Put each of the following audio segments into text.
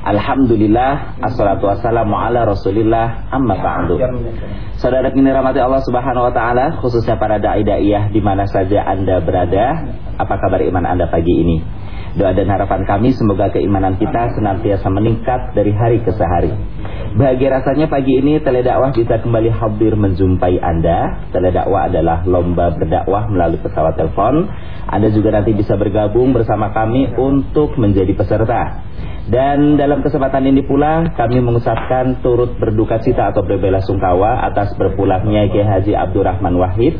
Alhamdulillah Assalatu wassalamu ala rasulillah Amma ba'du Saudara kini rahmati Allah subhanahu wa ta'ala Khususnya para da'i-da'iyah Di mana saja anda berada Apa kabar iman anda pagi ini Doa dan harapan kami semoga keimanan kita senantiasa meningkat dari hari ke sehari. Bahagia rasanya pagi ini teledakwah bisa kembali hadir menjumpai Anda. Teledakwah adalah lomba berdakwah melalui pesawat telepon. Anda juga nanti bisa bergabung bersama kami untuk menjadi peserta. Dan dalam kesempatan ini pula kami mengucapkan turut berduka cita atau berbela sungkawa atas berpulangnya Kiai Haji Abdurrahman Wahid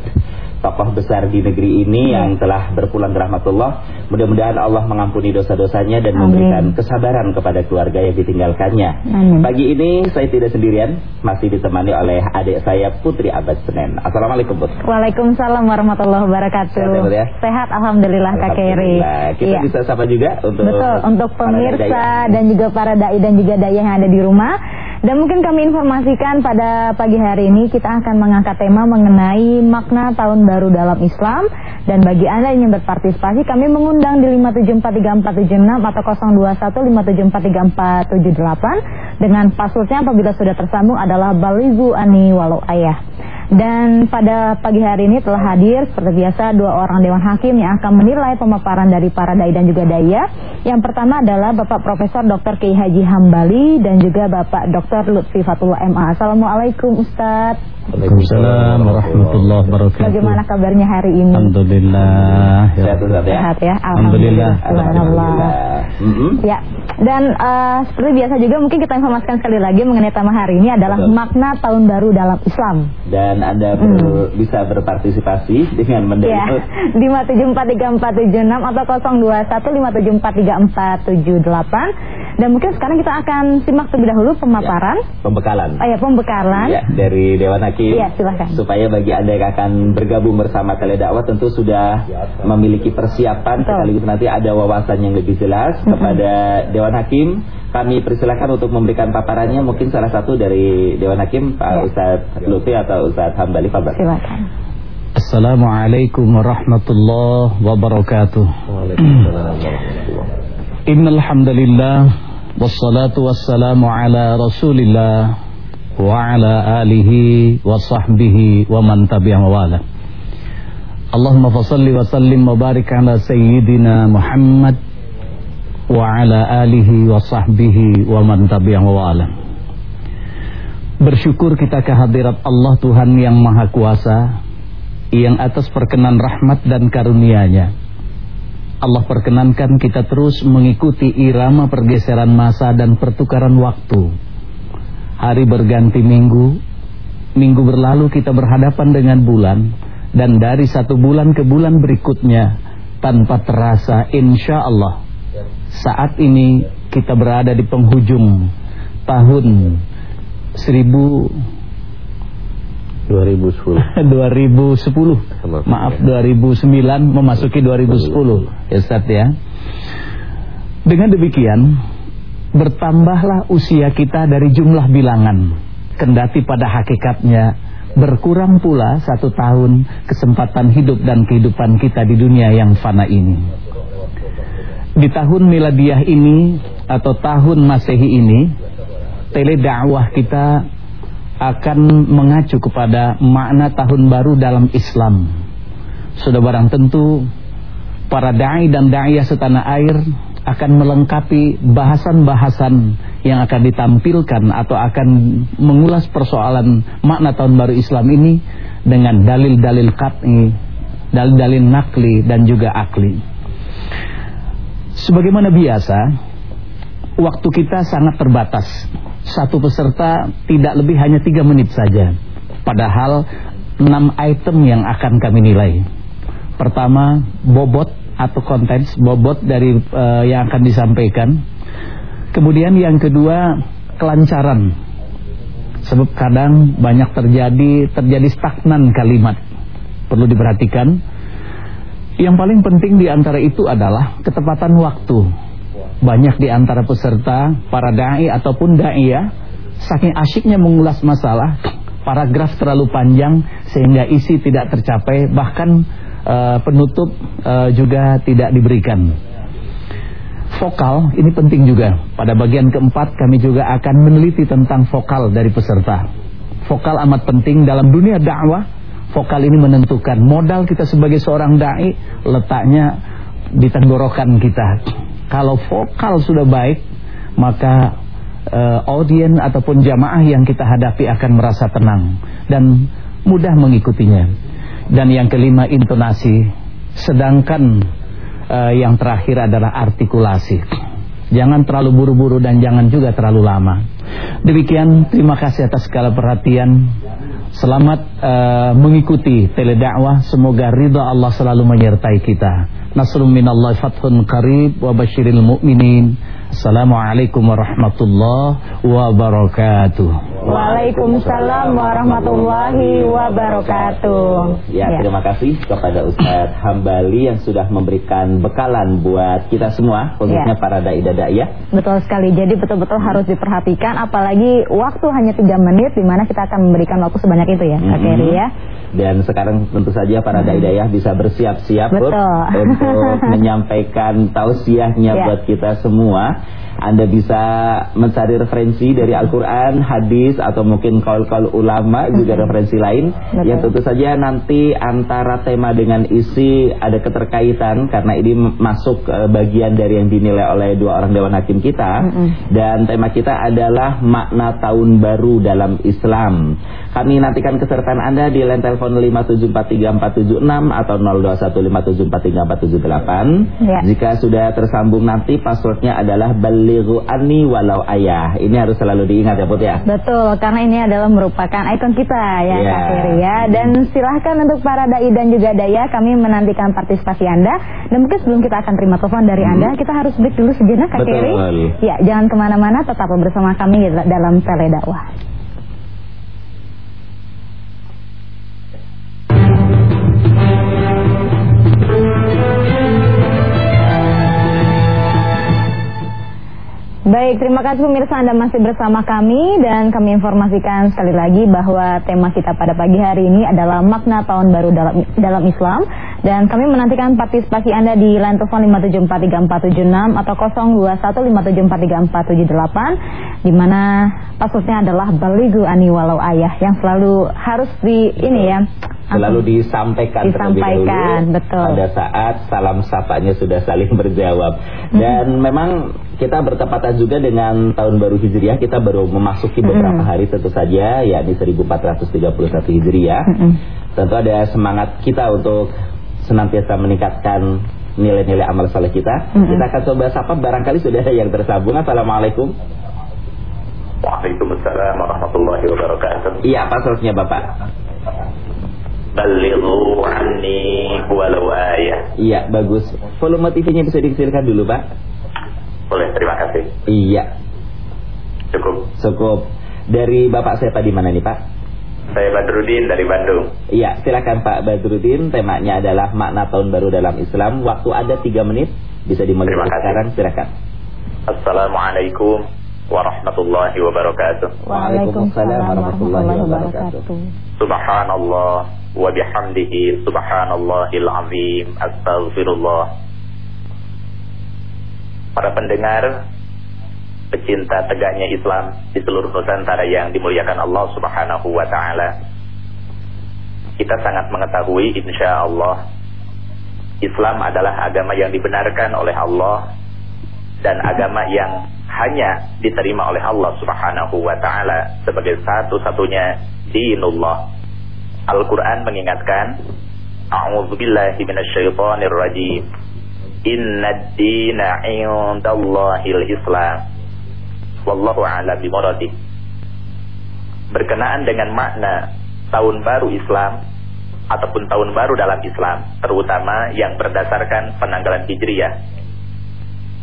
tokoh besar di negeri ini yang telah berpulang ke rahmatullah. Mudah-mudahan Allah mengampuni dosa-dosanya dan Amin. memberikan kesabaran kepada keluarga yang ditinggalkannya. Amin. Pagi ini saya tidak sendirian, masih ditemani oleh adik saya Putri Abad Senen. Assalamualaikum Putri. Waalaikumsalam warahmatullahi wabarakatuh. Sehat, ya, Sehat alhamdulillah, Kak Keri. Kita iya. bisa sapa juga untuk Betul, untuk pemirsa dan juga para dai dan juga dai yang ada di rumah. Dan mungkin kami informasikan pada pagi hari ini kita akan mengangkat tema mengenai makna tahun baru dalam Islam. Dan bagi Anda yang berpartisipasi kami mengundang di 5743476 atau 0215743478 dengan passwordnya apabila sudah tersambung adalah balizu ani walau ayah. Dan pada pagi hari ini telah hadir seperti biasa dua orang Dewan Hakim yang akan menilai pemaparan dari para dai dan juga daya. Yang pertama adalah Bapak Profesor Dr. Kiai Haji Hambali dan juga Bapak Dr. Lutfi Fatullah MA. Assalamualaikum Ustadz. Waalaikumsalam warahmatullahi wabarakatuh. Bagaimana kabarnya hari ini? Alhamdulillah. Sehat, ya. Sehat ya. Alhamdulillah. Alhamdulillah. Mm-hmm. Ya. Dan uh, seperti biasa juga mungkin kita informasikan sekali lagi mengenai tema hari ini adalah Betul. makna tahun baru dalam Islam. Dan Anda ber, mm. bisa berpartisipasi dengan mendownload ya. 5743476 atau 0215743478. Dan mungkin sekarang kita akan simak terlebih dahulu pemaparan. Ya, pembekalan. Oh ya, pembekalan. Ya, dari Dewan Hakim Iya, silakan. Supaya bagi Anda yang akan bergabung bersama Teledakwah tentu sudah memiliki persiapan Betul. sekaligus nanti ada wawasan yang lebih jelas mm -hmm. kepada Dewan Hakim. Kami persilakan untuk memberikan paparannya mungkin salah satu dari Dewan Hakim Pak ya. Ustadz Lutfi atau Ustadz Hambali Fadl. Silakan. Assalamualaikum warahmatullahi wabarakatuh. Waalaikumsalam warahmatullahi Innal hamdalillah Wassalatu wassalamu ala rasulillah Wa ala alihi wa sahbihi wa man tabi'am wala. Allahumma fasalli wa sallim wa barik ala sayyidina Muhammad Wa ala alihi wa sahbihi wa man tabi'am wala. Bersyukur kita kehadirat Allah Tuhan yang Maha Kuasa Yang atas perkenan rahmat dan karunianya. nya Allah perkenankan kita terus mengikuti irama pergeseran masa dan pertukaran waktu. Hari berganti minggu Minggu berlalu kita berhadapan dengan bulan Dan dari satu bulan ke bulan berikutnya Tanpa terasa insya Allah Saat ini kita berada di penghujung Tahun 1000 2010 2010 Maaf 2009 memasuki 2010 Ya Ustaz ya. Dengan demikian bertambahlah usia kita dari jumlah bilangan. Kendati pada hakikatnya berkurang pula satu tahun kesempatan hidup dan kehidupan kita di dunia yang fana ini. Di tahun miladiah ini atau tahun masehi ini, tele dakwah kita akan mengacu kepada makna tahun baru dalam Islam. Sudah barang tentu para da'i dan da'iyah setanah air akan melengkapi bahasan-bahasan yang akan ditampilkan atau akan mengulas persoalan makna tahun baru Islam ini dengan dalil-dalil qat'i, dalil-dalil nakli dan juga akli. Sebagaimana biasa, waktu kita sangat terbatas. Satu peserta tidak lebih hanya tiga menit saja. Padahal enam item yang akan kami nilai. Pertama, bobot atau konten bobot dari uh, yang akan disampaikan. Kemudian yang kedua kelancaran. Sebab kadang banyak terjadi terjadi stagnan kalimat. Perlu diperhatikan. Yang paling penting di antara itu adalah ketepatan waktu. Banyak di antara peserta para dai ataupun dai ya saking asyiknya mengulas masalah paragraf terlalu panjang sehingga isi tidak tercapai bahkan uh, penutup uh, juga tidak diberikan. Vokal ini penting juga. Pada bagian keempat kami juga akan meneliti tentang vokal dari peserta. Vokal amat penting dalam dunia dakwah. Vokal ini menentukan modal kita sebagai seorang dai letaknya di tenggorokan kita. Kalau vokal sudah baik, maka uh, audien ataupun jamaah yang kita hadapi akan merasa tenang dan mudah mengikutinya. Dan yang kelima intonasi, sedangkan uh, yang terakhir adalah artikulasi. Jangan terlalu buru-buru dan jangan juga terlalu lama. Demikian, terima kasih atas segala perhatian. Selamat uh, mengikuti teledakwah. Semoga ridha Allah selalu menyertai kita. Nasrun minallahi fathun qarib wa basyiril mu'minin. Assalamualaikum warahmatullahi wabarakatuh. Waalaikumsalam warahmatullahi wabarakatuh. Ya, ya, terima kasih kepada Ustadz Hambali yang sudah memberikan bekalan buat kita semua, khususnya ya. para dai ya. Betul sekali. Jadi betul-betul harus diperhatikan apalagi waktu hanya tiga menit di mana kita akan memberikan waktu sebanyak itu ya, Kak mm -hmm. ya. Dan sekarang tentu saja para dai daya bisa bersiap-siap untuk menyampaikan tausiahnya ya. buat kita semua. Anda bisa mencari referensi dari Al-Quran, hadis, atau mungkin kaul-kaul ulama juga referensi lain. Betul. Yang tentu saja nanti antara tema dengan isi ada keterkaitan karena ini masuk uh, bagian dari yang dinilai oleh dua orang Dewan Hakim kita. Mm -hmm. Dan tema kita adalah makna tahun baru dalam Islam. Kami nantikan kesertaan Anda di line telepon 5743476 atau 0215743478. Ya. Jika sudah tersambung nanti passwordnya adalah balighu anni walau ayah. Ini harus selalu diingat ya Put ya. Betul, karena ini adalah merupakan ikon kita ya ya. Kak Ferry ya. Dan silahkan untuk para dai dan juga daya kami menantikan partisipasi Anda. Dan mungkin sebelum kita akan terima telepon dari hmm. Anda, kita harus break dulu sejenak Kak Ferry. Ya, jangan ke mana-mana, tetap bersama kami dalam Tele Dakwah. Baik, terima kasih pemirsa Anda masih bersama kami dan kami informasikan sekali lagi bahwa tema kita pada pagi hari ini adalah makna tahun baru dalam dalam Islam dan kami menantikan partisipasi Anda di line telepon 5743476 atau 0215743478 di mana pasusnya adalah baligu ani walau ayah yang selalu harus di ini ya selalu disampaikan, disampaikan betul. pada saat salam sapanya sudah saling berjawab dan hmm. memang kita bertepatan juga dengan tahun baru Hijriah kita baru memasuki beberapa hmm. hari tentu saja yakni 1431 Hijriah hmm. tentu ada semangat kita untuk senantiasa meningkatkan nilai-nilai amal saleh kita hmm. kita akan coba sapa barangkali sudah ada yang tersambung Assalamualaikum Waalaikumsalam warahmatullahi wabarakatuh. Iya, apa soalnya Bapak? Balighu anni walau ayah. Iya, bagus. Volume TV-nya bisa dikecilkan dulu, Pak. Boleh, terima kasih. Iya. Cukup. Cukup. Dari Bapak siapa di mana nih, Pak? Saya Badrudin dari Bandung. Iya, silakan Pak Badrudin. Temanya adalah makna tahun baru dalam Islam. Waktu ada tiga menit, bisa dimulai sekarang. Silakan. Assalamualaikum warahmatullahi wabarakatuh. Waalaikumsalam warahmatullahi wabarakatuh. Subhanallah wa bihamdihi subhanallahil azim astaghfirullah Para pendengar pecinta tegaknya Islam di seluruh Nusantara yang dimuliakan Allah Subhanahu wa taala. Kita sangat mengetahui insya Allah Islam adalah agama yang dibenarkan oleh Allah dan agama yang hanya diterima oleh Allah Subhanahu wa taala sebagai satu-satunya dinullah. Al-Quran mengingatkan A'udzubillahi minasyaitonir rajim Inna dina indallahil islam Wallahu Berkenaan dengan makna tahun baru Islam Ataupun tahun baru dalam Islam Terutama yang berdasarkan penanggalan Hijriyah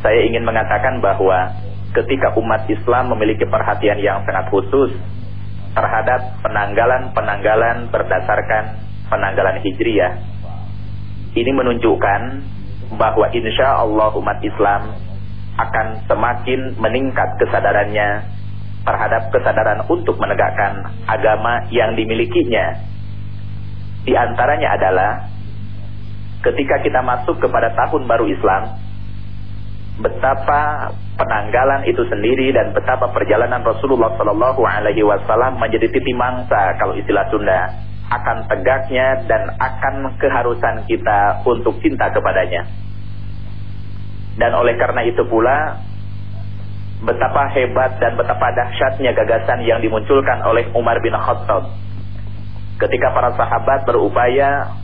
Saya ingin mengatakan bahwa Ketika umat Islam memiliki perhatian yang sangat khusus terhadap penanggalan-penanggalan berdasarkan penanggalan Hijriyah. Ini menunjukkan bahwa insya Allah umat Islam akan semakin meningkat kesadarannya terhadap kesadaran untuk menegakkan agama yang dimilikinya. Di antaranya adalah ketika kita masuk kepada tahun baru Islam, betapa penanggalan itu sendiri dan betapa perjalanan Rasulullah Shallallahu Alaihi Wasallam menjadi titik mangsa kalau istilah Sunda akan tegaknya dan akan keharusan kita untuk cinta kepadanya. Dan oleh karena itu pula betapa hebat dan betapa dahsyatnya gagasan yang dimunculkan oleh Umar bin Khattab. Ketika para sahabat berupaya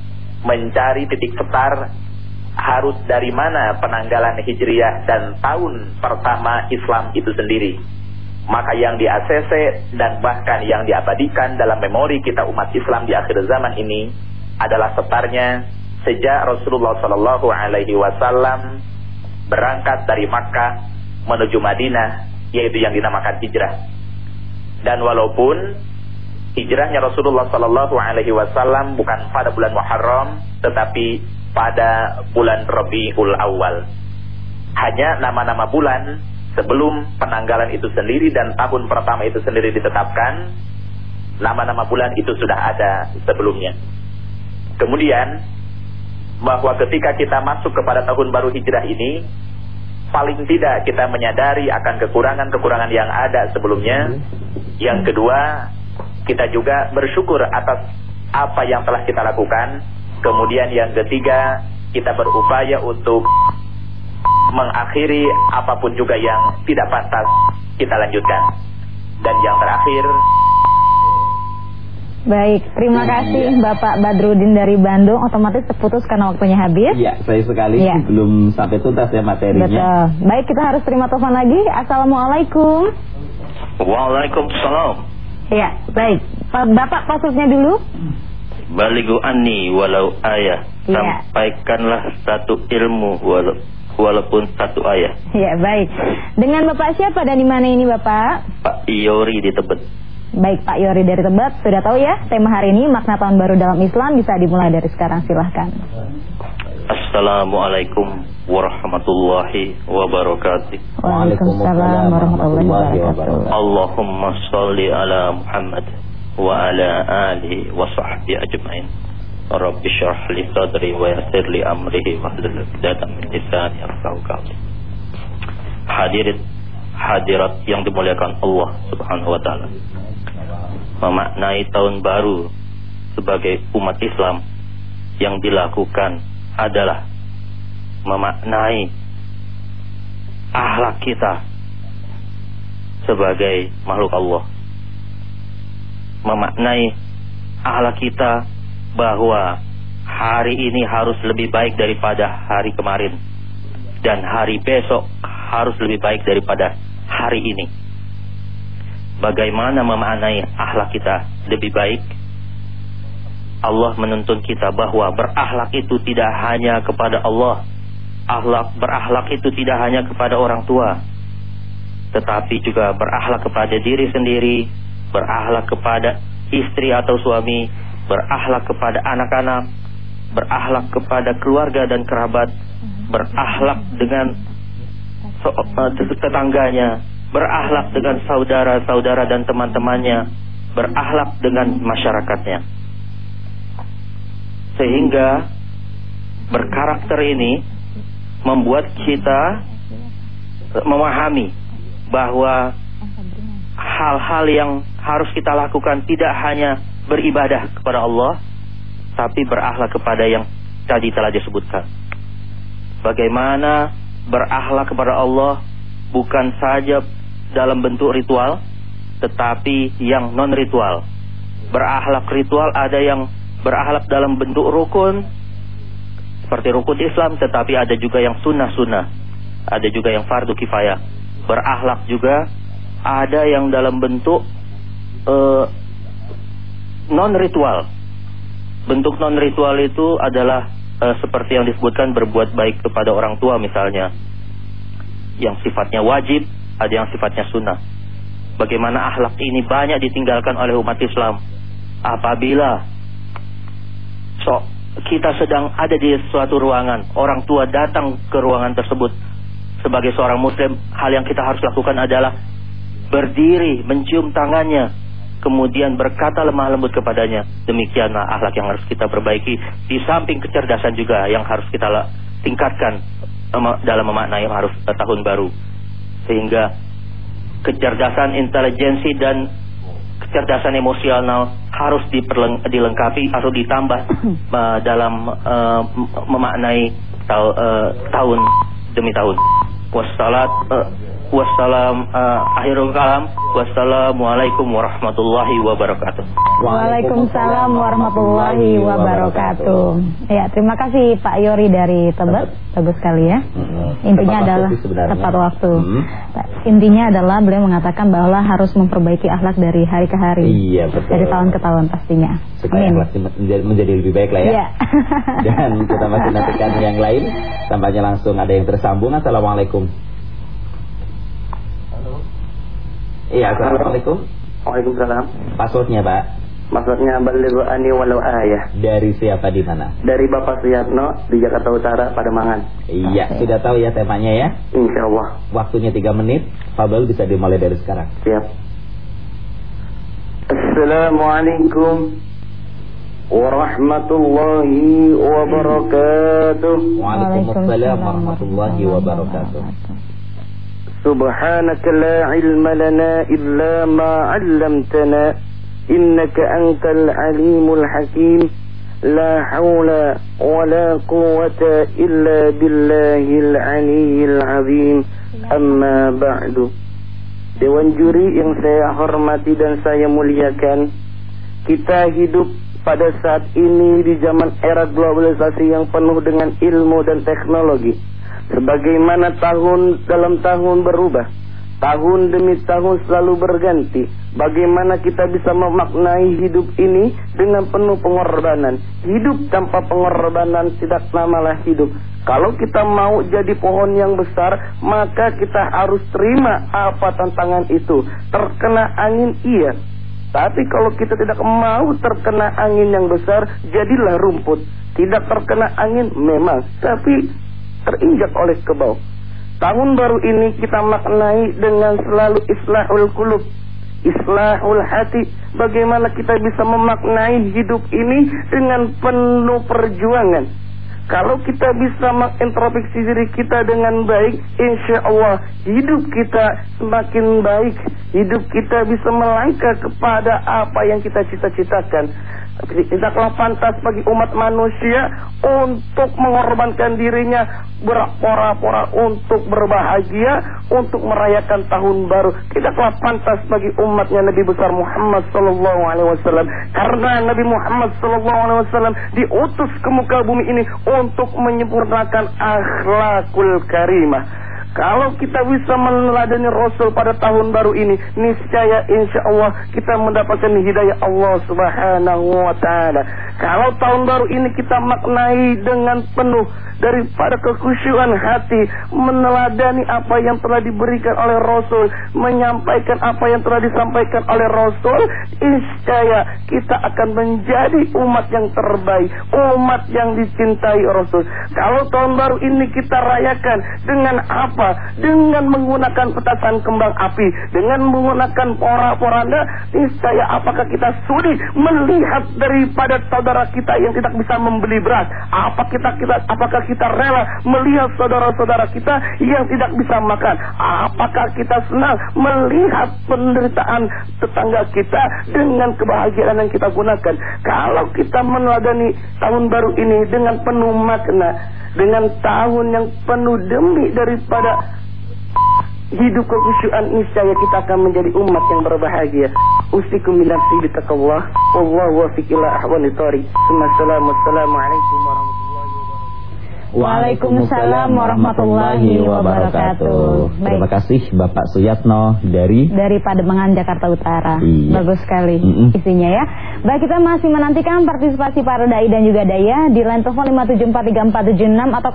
mencari titik setar harus dari mana penanggalan Hijriah dan tahun pertama Islam itu sendiri. Maka yang di ACC dan bahkan yang diabadikan dalam memori kita umat Islam di akhir zaman ini adalah setarnya sejak Rasulullah Shallallahu Alaihi Wasallam berangkat dari Makkah menuju Madinah yaitu yang dinamakan hijrah. Dan walaupun hijrahnya Rasulullah Sallallahu Alaihi Wasallam bukan pada bulan Muharram, tetapi pada bulan Rabiul Awal. Hanya nama-nama bulan sebelum penanggalan itu sendiri dan tahun pertama itu sendiri ditetapkan, nama-nama bulan itu sudah ada sebelumnya. Kemudian bahwa ketika kita masuk kepada tahun baru hijrah ini, paling tidak kita menyadari akan kekurangan-kekurangan yang ada sebelumnya. Yang kedua, kita juga bersyukur atas apa yang telah kita lakukan. Kemudian yang ketiga, kita berupaya untuk mengakhiri apa pun juga yang tidak pantas kita lanjutkan. Dan yang terakhir, Baik, terima kasih ya. Bapak Badrudin dari Bandung. Otomatis terputus karena waktunya habis. Iya, saya sekali ya. belum sampai tuntas ya materinya. Betul. Baik, kita harus terima telepon lagi. Assalamualaikum. Waalaikumsalam. Iya, baik. Bapak pasusnya dulu. Baligu ani walau ayah. Ya. Sampaikanlah satu ilmu walau walaupun satu ayah. Iya, baik. Dengan Bapak siapa dan di mana ini Bapak? Pak Iori di Tebet. Baik Pak Yori dari Tebet, sudah tahu ya tema hari ini makna tahun baru dalam Islam bisa dimulai dari sekarang silahkan. Assalamualaikum warahmatullahi wabarakatuh. Waalaikumsalam warahmatullahi wabarakatuh. Allahumma salli ala Muhammad wa ala alihi wa sahbihi ajma'in. Rabbi syrah li sadri wa yassir li amrihi wa hlul 'uqdatam min lisani yafqahu qawli. Hadirin hadirat yang dimuliakan Allah Subhanahu wa taala memaknai tahun baru sebagai umat Islam yang dilakukan adalah memaknai ahlak kita sebagai makhluk Allah. Memaknai ahlak kita bahwa hari ini harus lebih baik daripada hari kemarin. Dan hari besok harus lebih baik daripada hari ini. Bagaimana memaknai akhlak kita lebih baik? Allah menuntun kita bahwa berakhlak itu tidak hanya kepada Allah. Akhlak berakhlak itu tidak hanya kepada orang tua. Tetapi juga berakhlak kepada diri sendiri berakhlak kepada istri atau suami berakhlak kepada anak-anak berakhlak kepada keluarga dan kerabat berakhlak dengan eh, tetangganya berakhlak dengan saudara-saudara dan teman-temannya, berakhlak dengan masyarakatnya. Sehingga berkarakter ini membuat kita memahami bahwa hal-hal yang harus kita lakukan tidak hanya beribadah kepada Allah, tapi berakhlak kepada yang tadi telah disebutkan. Bagaimana berakhlak kepada Allah bukan saja dalam bentuk ritual tetapi yang non ritual. Berakhlak ritual ada yang berakhlak dalam bentuk rukun seperti rukun Islam tetapi ada juga yang sunnah-sunnah. Ada juga yang fardu kifayah. Berakhlak juga ada yang dalam bentuk uh, non ritual. Bentuk non ritual itu adalah uh, seperti yang disebutkan berbuat baik kepada orang tua misalnya. Yang sifatnya wajib ada yang sifatnya sunnah. Bagaimana akhlak ini banyak ditinggalkan oleh umat Islam. Apabila so, kita sedang ada di suatu ruangan, orang tua datang ke ruangan tersebut sebagai seorang muslim, hal yang kita harus lakukan adalah berdiri mencium tangannya kemudian berkata lemah lembut kepadanya demikianlah akhlak yang harus kita perbaiki di samping kecerdasan juga yang harus kita tingkatkan dalam memaknai harus tahun baru sehingga kecerdasan intelijensi dan kecerdasan emosional harus dilengkapi atau ditambah uh, dalam uh, memaknai ta uh, tahun demi tahun. Wassalat uh, wassalam uh, akhirul kalam. Wassalamualaikum warahmatullahi wabarakatuh. Waalaikumsalam warahmatullahi wabarakatuh. Ya terima kasih Pak Yori dari Tebet. Bagus sekali ya. Intinya tepat adalah waktu tepat waktu. Hmm. intinya adalah beliau mengatakan bahwa harus memperbaiki akhlak dari hari ke hari. Iya betul. Dari tahun ke tahun pastinya. Supaya akhlak menjadi, lebih baik lah ya. Iya. dan kita masih nantikan yang lain. Tampaknya langsung ada yang tersambung. Assalamualaikum Iya, Assalamualaikum. Waalaikumsalam. Passwordnya, Pak? Maksudnya balighu ani walau ayah. Dari siapa di mana? Dari Bapak Suyatno di Jakarta Utara, Pademangan. Iya, sudah tahu ya temanya ya? Insya Allah. Waktunya 3 menit. Fabel bisa dimulai dari sekarang. Siap. Assalamualaikum warahmatullahi wabarakatuh. Waalaikumsalam warahmatullahi wabarakatuh. سبحانك لا علم لنا إلا ما علمتنا إنك أنت العليم الحكيم لا حول ولا قوة إلا بالله العلي العظيم أما بعد Dewan juri yang saya hormati dan saya muliakan Kita hidup pada saat ini di zaman era globalisasi yang penuh dengan ilmu dan teknologi. Sebagaimana tahun dalam tahun berubah Tahun demi tahun selalu berganti Bagaimana kita bisa memaknai hidup ini dengan penuh pengorbanan? Hidup tanpa pengorbanan tidak namalah hidup. Kalau kita mau jadi pohon yang besar Maka kita harus terima apa tantangan itu. Terkena angin iya. Tapi kalau kita tidak mau terkena angin yang besar, jadilah rumput. Tidak terkena angin memang, tapi terinjak oleh kebau. Tahun baru ini kita maknai dengan selalu islahul kulub, islahul hati. Bagaimana kita bisa memaknai hidup ini dengan penuh perjuangan. Kalau kita bisa mengintrospeksi diri kita dengan baik, insya Allah hidup kita semakin baik. Hidup kita bisa melangkah kepada apa yang kita cita-citakan. Tidaklah pantas bagi umat manusia untuk mengorbankan dirinya berpora-pora untuk berbahagia, untuk merayakan tahun baru. Tidaklah pantas bagi umatnya Nabi besar Muhammad Sallallahu Alaihi Wasallam. Karena Nabi Muhammad Sallallahu Alaihi Wasallam diutus ke muka bumi ini untuk menyempurnakan akhlakul karimah. Kalau kita bisa meneladani Rasul pada tahun baru ini, niscaya insya Allah kita mendapatkan hidayah Allah Subhanahu wa Ta'ala. Kalau tahun baru ini kita maknai dengan penuh daripada kekhusyuan hati meneladani apa yang telah diberikan oleh Rasul menyampaikan apa yang telah disampaikan oleh Rasul niscaya kita akan menjadi umat yang terbaik umat yang dicintai Rasul. Kalau tahun baru ini kita rayakan dengan apa? Dengan menggunakan petasan kembang api dengan menggunakan pora-poranda niscaya apakah kita sudi melihat daripada saudara kita yang tidak bisa membeli beras? Apa kita kita apakah kita kita rela melihat saudara-saudara kita yang tidak bisa makan? Apakah kita senang melihat penderitaan tetangga kita dengan kebahagiaan yang kita gunakan? Kalau kita meneladani tahun baru ini dengan penuh makna, dengan tahun yang penuh demi daripada hidup kekhusyuan niscaya kita akan menjadi umat yang berbahagia. Usikum min nafsi bitaqallah. Wallahu wafiq ila ahwani. Assalamualaikum warahmatullahi Waalaikumsalam warahmatullahi wabarakatuh. Terima kasih Bapak Suyatno dari dari Pademangan Jakarta Utara. Iya. Bagus sekali mm -mm. isinya ya. Baik kita masih menantikan partisipasi para dai dan juga daya di line telepon 5743476 atau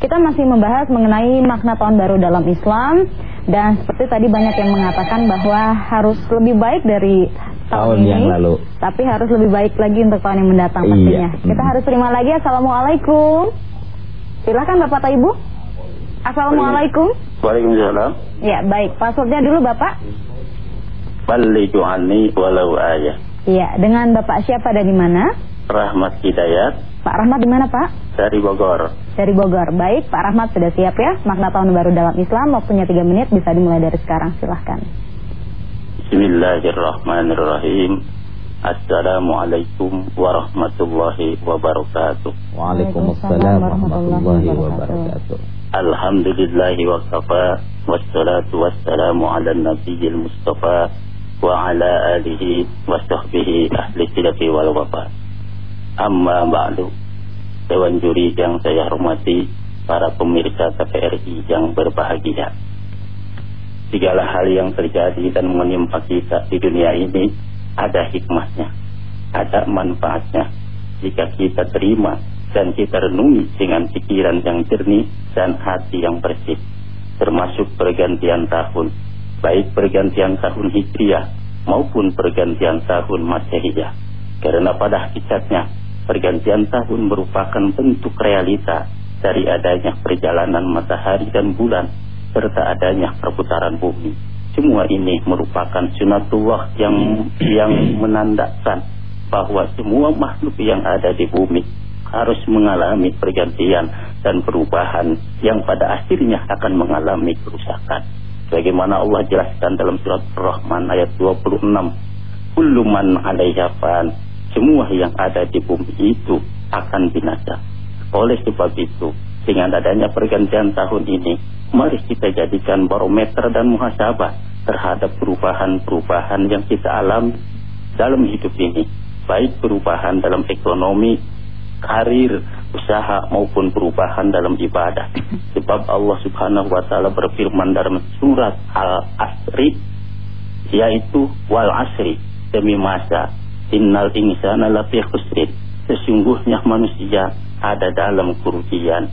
0215743478. Kita masih membahas mengenai makna tahun baru dalam Islam dan seperti tadi banyak yang mengatakan bahwa harus lebih baik dari tahun, ini, yang lalu. Tapi harus lebih baik lagi untuk tahun yang mendatang iya. pastinya. Kita harus terima lagi. Assalamualaikum. Silakan Bapak atau Ibu. Assalamualaikum. Waalaikumsalam. Ya, baik. Passwordnya dulu Bapak. Balighu anni walau ayah. Iya, dengan Bapak siapa dan di mana? Rahmat Hidayat. Pak Rahmat di mana Pak? Dari Bogor. Dari Bogor. Baik, Pak Rahmat sudah siap ya? Makna tahun baru dalam Islam waktunya 3 menit bisa dimulai dari sekarang. Silahkan. Bismillahirrahmanirrahim. Assalamualaikum warahmatullahi wabarakatuh. Waalaikumsalam warahmatullahi wabarakatuh. Alhamdulillahi wa kafa wassalatu wassalamu ala nabiyil mustafa wa ala alihi wa sahbihi ahli silafi wal wafa. Amma ba'du. Dewan juri yang saya hormati, para pemirsa TVRI yang berbahagia. Segala hal yang terjadi dan menimpa kita di dunia ini ada hikmahnya, ada manfaatnya. Jika kita terima dan kita renungi dengan pikiran yang jernih dan hati yang bersih, termasuk pergantian tahun, baik pergantian tahun Hijriah maupun pergantian tahun Masehiyah. Karena pada hakikatnya, pergantian tahun merupakan bentuk realita dari adanya perjalanan matahari dan bulan serta adanya perputaran bumi. Semua ini merupakan sunatullah yang yang menandakan bahwa semua makhluk yang ada di bumi harus mengalami pergantian dan perubahan yang pada akhirnya akan mengalami kerusakan. Bagaimana Allah jelaskan dalam surat Ar-Rahman ayat 26. Kullu man Semua yang ada di bumi itu akan binasa. Oleh sebab itu, dengan adanya pergantian tahun ini, mari kita jadikan barometer dan muhasabah terhadap perubahan-perubahan yang kita alami dalam hidup ini. Baik perubahan dalam ekonomi, karir, usaha maupun perubahan dalam ibadah. Sebab Allah Subhanahu wa taala berfirman dalam surat Al-Asri yaitu wal asri demi masa innal insana lafi khusrin sesungguhnya manusia ada dalam kerugian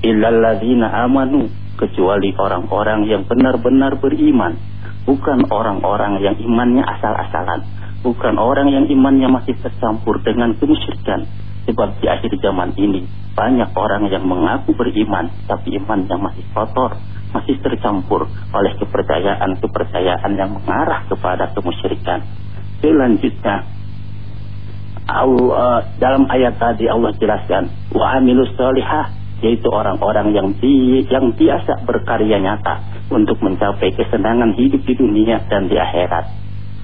illalladzina amanu kecuali orang-orang yang benar-benar beriman. Bukan orang-orang yang imannya asal-asalan. Bukan orang yang imannya masih tercampur dengan kemusyrikan sebab di akhir zaman ini banyak orang yang mengaku beriman tapi imannya masih kotor masih tercampur oleh kepercayaan-kepercayaan yang mengarah kepada kemusyrikan. Selanjutnya Allah dalam ayat tadi Allah jelaskan wa amilus yaitu orang-orang yang di, yang biasa berkarya nyata untuk mencapai kesenangan hidup di dunia dan di akhirat.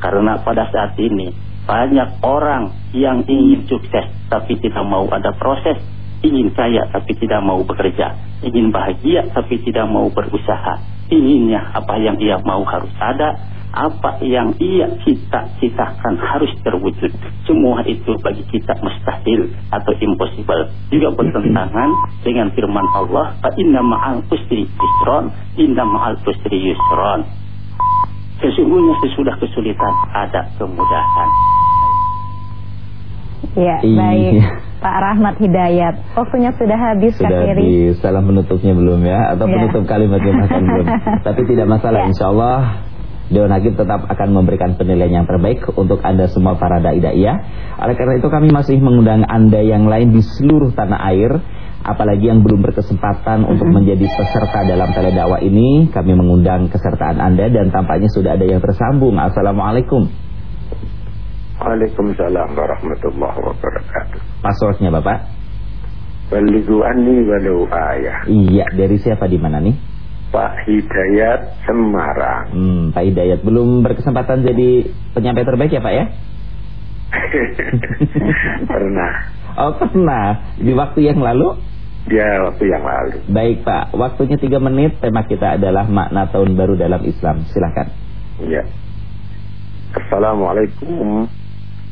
Karena pada saat ini banyak orang yang ingin sukses tapi tidak mau ada proses, ingin kaya tapi tidak mau bekerja, ingin bahagia tapi tidak mau berusaha. Inginnya apa yang ia mau harus ada, apa yang ia cita-citakan harus terwujud. Semua itu bagi kita mustahil atau impossible. Juga bertentangan dengan firman Allah, "Fa inna ma'al usri yusron, inna ma'al usri yusron." Sesungguhnya sesudah kesulitan ada kemudahan. Ya, iya. baik. Pak Rahmat Hidayat. Waktunya sudah habis Sudah Kak habis. Salah menutupnya belum ya atau ya. penutup kalimatnya bahkan belum. Tapi tidak masalah ya. Insya Allah Dewan Hakim tetap akan memberikan penilaian yang terbaik untuk Anda semua para dai ya. Oleh karena itu kami masih mengundang Anda yang lain di seluruh tanah air apalagi yang belum berkesempatan untuk menjadi peserta dalam tele dakwah ini, kami mengundang kesertaan Anda dan tampaknya sudah ada yang tersambung. Assalamualaikum. Waalaikumsalam warahmatullahi wabarakatuh. Passwordnya Bapak? Balighu anni walau ayah. Iya, dari siapa di mana nih? Pak Hidayat Semarang. Hmm, Pak Hidayat belum berkesempatan jadi penyampai terbaik ya Pak ya? pernah. Oh pernah, di waktu yang lalu? Ya waktu yang lalu. Baik Pak, waktunya tiga menit, tema kita adalah makna tahun baru dalam Islam. Silahkan. Ya. Assalamualaikum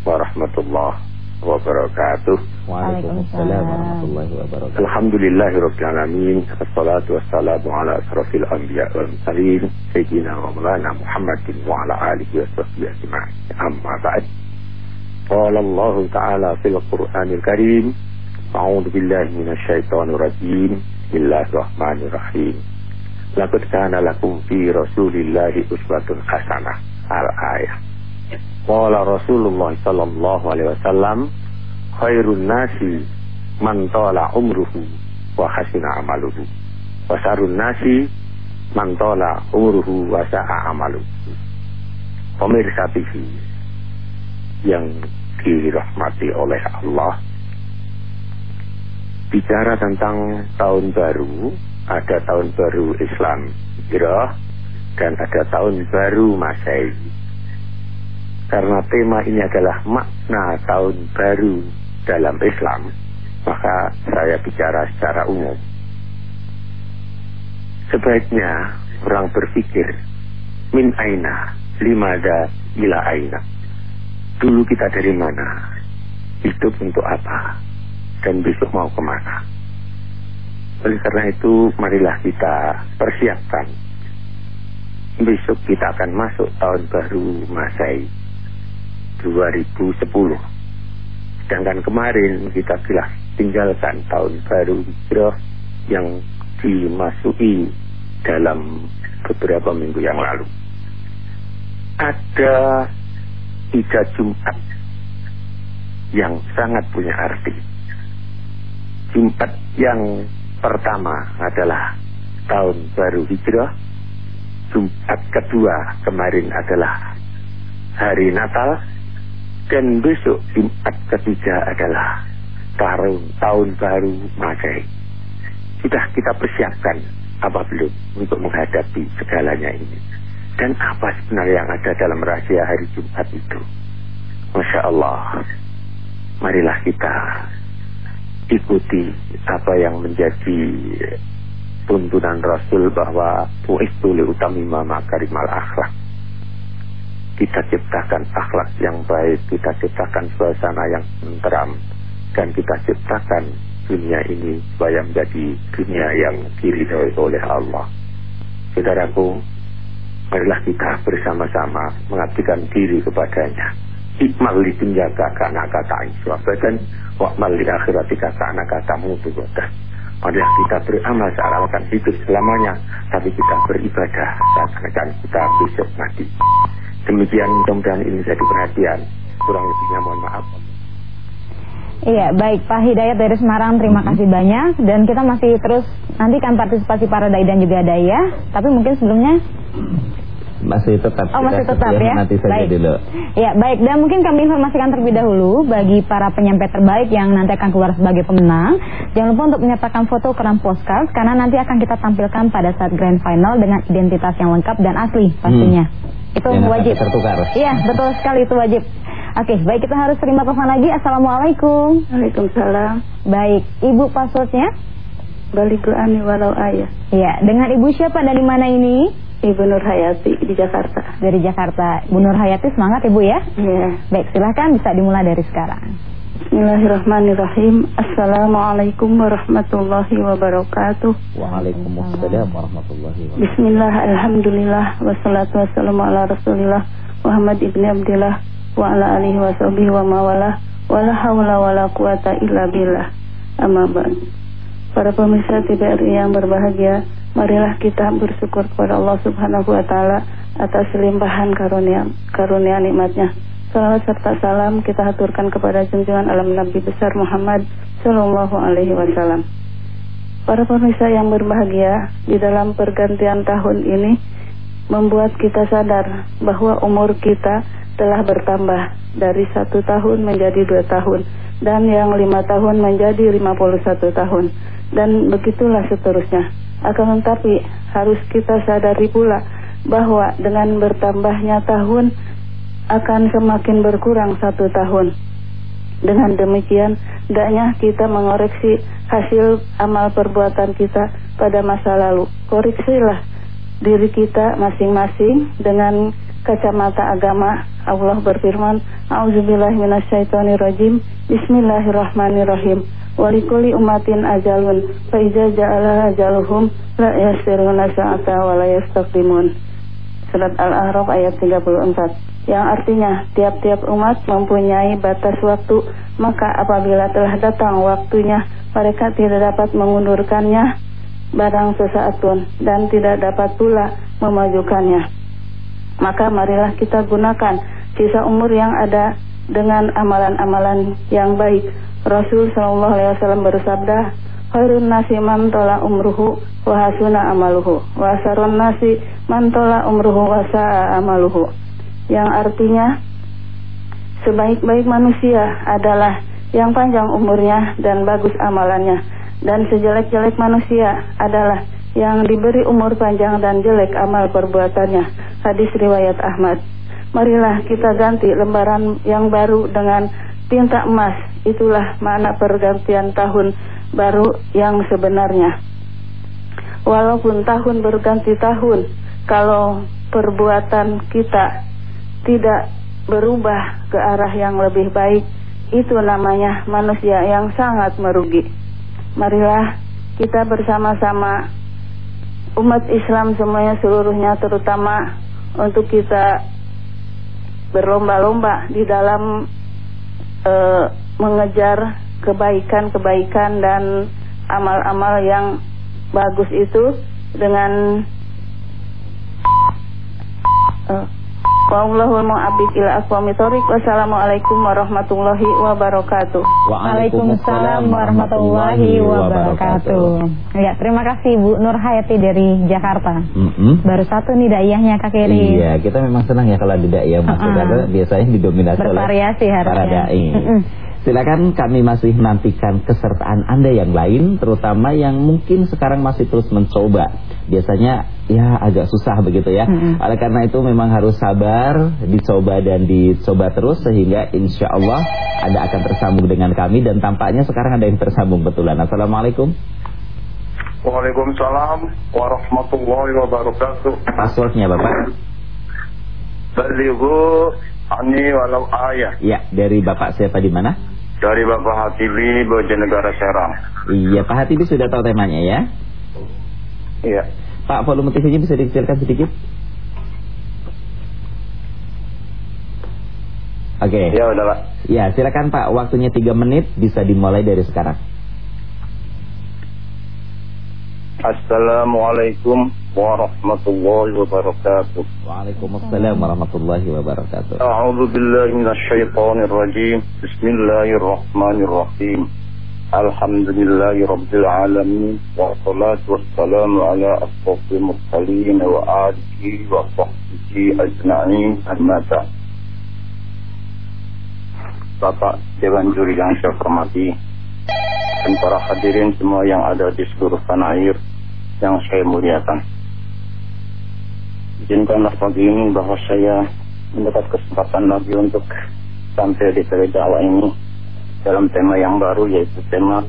warahmatullahi wabarakatuh. Waalaikumsalam warahmatullahi wabarakatuh. Alhamdulillahirabbil alamin. Wassalatu wassalamu ala asrofil anbiya wal mursalin sayyidina wa maulana Muhammadin wa ala alihi wa sahbihi ajma'in. Amma ba'd. Qala Allah ta'ala fil Qur'anil Karim A'udzu billahi minasy syaithanir rajim. Bismillahirrahmanirrahim. Laqad kana lakum fi Rasulillahi uswatun hasanah. Al-ayah. Qala Rasulullah sallallahu alaihi wasallam khairun nasi man tala umruhu wa hasina amaluhu wa sarun nasi man tala umruhu wa sa'a amaluhu. Pemirsa TV yang dirahmati oleh Allah bicara tentang tahun baru ada tahun baru Islam Hijrah dan ada tahun baru Masehi karena tema ini adalah makna tahun baru dalam Islam, maka saya bicara secara umum. Sebaiknya orang berpikir min aina limada ila aina. Dulu kita dari mana? Hidup untuk apa? Dan besok mau ke mana? Oleh karena itu, marilah kita persiapkan. Besok kita akan masuk tahun baru Masai 2010. Sedangkan kemarin kita telah tinggalkan tahun baru Hijrah yang dimasuki dalam beberapa minggu yang lalu. Ada tiga Jumat yang sangat punya arti. Jumat yang pertama adalah tahun baru hijrah. Jumat kedua kemarin adalah hari Natal. Dan besok Jumat ketiga adalah tahun, tahun baru Masehi. Sudah kita persiapkan apa belum untuk menghadapi segalanya ini. Dan apa sebenarnya yang ada dalam rahasia hari Jumat itu. Masya Allah. Marilah kita ikuti apa yang menjadi tuntunan Rasul bahwa puistu li utamima makarimal akhlak. Kita ciptakan akhlak yang baik, kita ciptakan suasana yang tenteram, dan kita ciptakan dunia ini supaya menjadi dunia yang diridhoi oleh Allah. Saudaraku, marilah kita bersama-sama mengabdikan diri kepadanya. Ikmal li dunia kakana kata dan wakmal li akhirati kakana kata mutu Marilah kita beramal seakan hidup selamanya, tapi kita beribadah seakan kita besok mati. Demikian mudah-mudahan ini jadi perhatian. Kurang lebihnya mohon maaf. Iya, baik Pak Hidayat dari Semarang, terima hmm. kasih banyak dan kita masih terus nantikan partisipasi para dai dan juga daya. Tapi mungkin sebelumnya masih tetap Oh masih tetap ya, Nanti saja baik. dulu Ya baik dan mungkin kami informasikan terlebih dahulu Bagi para penyampai terbaik yang nanti akan keluar sebagai pemenang Jangan lupa untuk menyertakan foto keram postcard Karena nanti akan kita tampilkan pada saat grand final Dengan identitas yang lengkap dan asli pastinya hmm. Itu yang wajib tertukar Iya betul sekali itu wajib Oke, baik kita harus terima telepon lagi. Assalamualaikum. Waalaikumsalam. Baik, ibu passwordnya? Balik ani walau ayah. Iya, dengan ibu siapa dan di mana ini? Ibu Nur Hayati di Jakarta. Dari Jakarta. Bu Nur Hayati semangat Ibu ya? Iya. Baik, silahkan bisa dimulai dari sekarang. Bismillahirrahmanirrahim. Assalamualaikum warahmatullahi wabarakatuh. Waalaikumsalam warahmatullahi wabarakatuh. Bismillah, alhamdulillah, wassalatu wassalamu ala rasulillah Muhammad ibn Abdillah wa ala alihi wa sahbihi wa mawala wa la hawla wa la quwata illa billah amma ba'd para pemirsa TVRI yang berbahagia marilah kita bersyukur kepada Allah Subhanahu wa taala atas limpahan karunia karunia nikmatnya salawat serta salam kita haturkan kepada junjungan alam Nabi besar Muhammad sallallahu alaihi wasallam Para pemirsa yang berbahagia di dalam pergantian tahun ini membuat kita sadar bahwa umur kita telah bertambah dari satu tahun menjadi dua tahun dan yang lima tahun menjadi lima puluh satu tahun dan begitulah seterusnya. Akan tetapi harus kita sadari pula bahwa dengan bertambahnya tahun akan semakin berkurang satu tahun. Dengan demikian, hendaknya kita mengoreksi hasil amal perbuatan kita pada masa lalu. Koreksilah diri kita masing-masing dengan kacamata agama. Allah berfirman A'udzubillahi minasyaitonirrajim. Bismillahirrahmanirrahim. Walikuli umatin ajalun Faiza ja'ala ajaluhum La yasiruna sa'ata wa la yastaqdimun. Surat Al-A'raf ayat 34 Yang artinya tiap-tiap umat mempunyai batas waktu Maka apabila telah datang waktunya Mereka tidak dapat mengundurkannya Barang sesaat pun Dan tidak dapat pula memajukannya maka marilah kita gunakan sisa umur yang ada dengan amalan-amalan yang baik. Rasul Wasallam bersabda, khairun nasi man tola umruhu wa hasuna amaluhu wa sarun nasi man tola umruhu wa sa'a amaluhu yang artinya sebaik-baik manusia adalah yang panjang umurnya dan bagus amalannya. Dan sejelek-jelek manusia adalah yang diberi umur panjang dan jelek amal perbuatannya. Hadis riwayat Ahmad. Marilah kita ganti lembaran yang baru dengan tinta emas. Itulah makna pergantian tahun baru yang sebenarnya. Walaupun tahun berganti tahun kalau perbuatan kita tidak berubah ke arah yang lebih baik itu namanya manusia yang sangat merugi. Marilah kita bersama-sama umat Islam semuanya seluruhnya terutama untuk kita berlomba-lomba di dalam uh, mengejar kebaikan-kebaikan dan amal-amal yang bagus itu dengan ila aqwami thoriq. Wassalamualaikum warahmatullahi wabarakatuh. Waalaikumsalam warahmatullahi wabarakatuh. Ya, terima kasih Bu Nur Hayati dari Jakarta. Mm -hmm. Baru satu nih daiyahnya Kak Kiri. Iya, kita memang senang ya kalau ada daiyah masuk uh -uh. biasanya didominasi Bervariasi oleh para dai. Mm -hmm. Silakan kami masih nantikan kesertaan Anda yang lain terutama yang mungkin sekarang masih terus mencoba. Biasanya ya agak susah begitu ya. -hmm. Oleh karena itu memang harus sabar, dicoba dan dicoba terus sehingga insya Allah Anda akan tersambung dengan kami dan tampaknya sekarang ada yang tersambung betulan. Assalamualaikum. Waalaikumsalam warahmatullahi wabarakatuh. Passwordnya Bapak? Balighu ani walau ayah. Ya, dari Bapak siapa di mana? Dari Bapak Hatibi, Bojonegara Serang. Iya, Pak Hatibi sudah tahu temanya ya? Iya. Pak, volume TV-nya bisa dikecilkan sedikit? Oke. Okay. Ya, udah Pak. Ya, silakan Pak. Waktunya 3 menit, bisa dimulai dari sekarang. Assalamualaikum warahmatullahi wabarakatuh. Waalaikumsalam warahmatullahi wabarakatuh. A'udzu billahi minasyaitonir rajim. Bismillahirrahmanirrahim. Alhamdulillahi rabbil alamin wassalatu wassalamu ala asrofil mursalin wa alihi wa sahbihi ajma'in amma Bapak Dewan Juri yang saya hormati dan para hadirin semua yang ada di seluruh tanah air yang saya muliakan. Izinkanlah pagi ini bahwa saya mendapat kesempatan lagi untuk tampil di tele ini dalam tema yang baru yaitu tema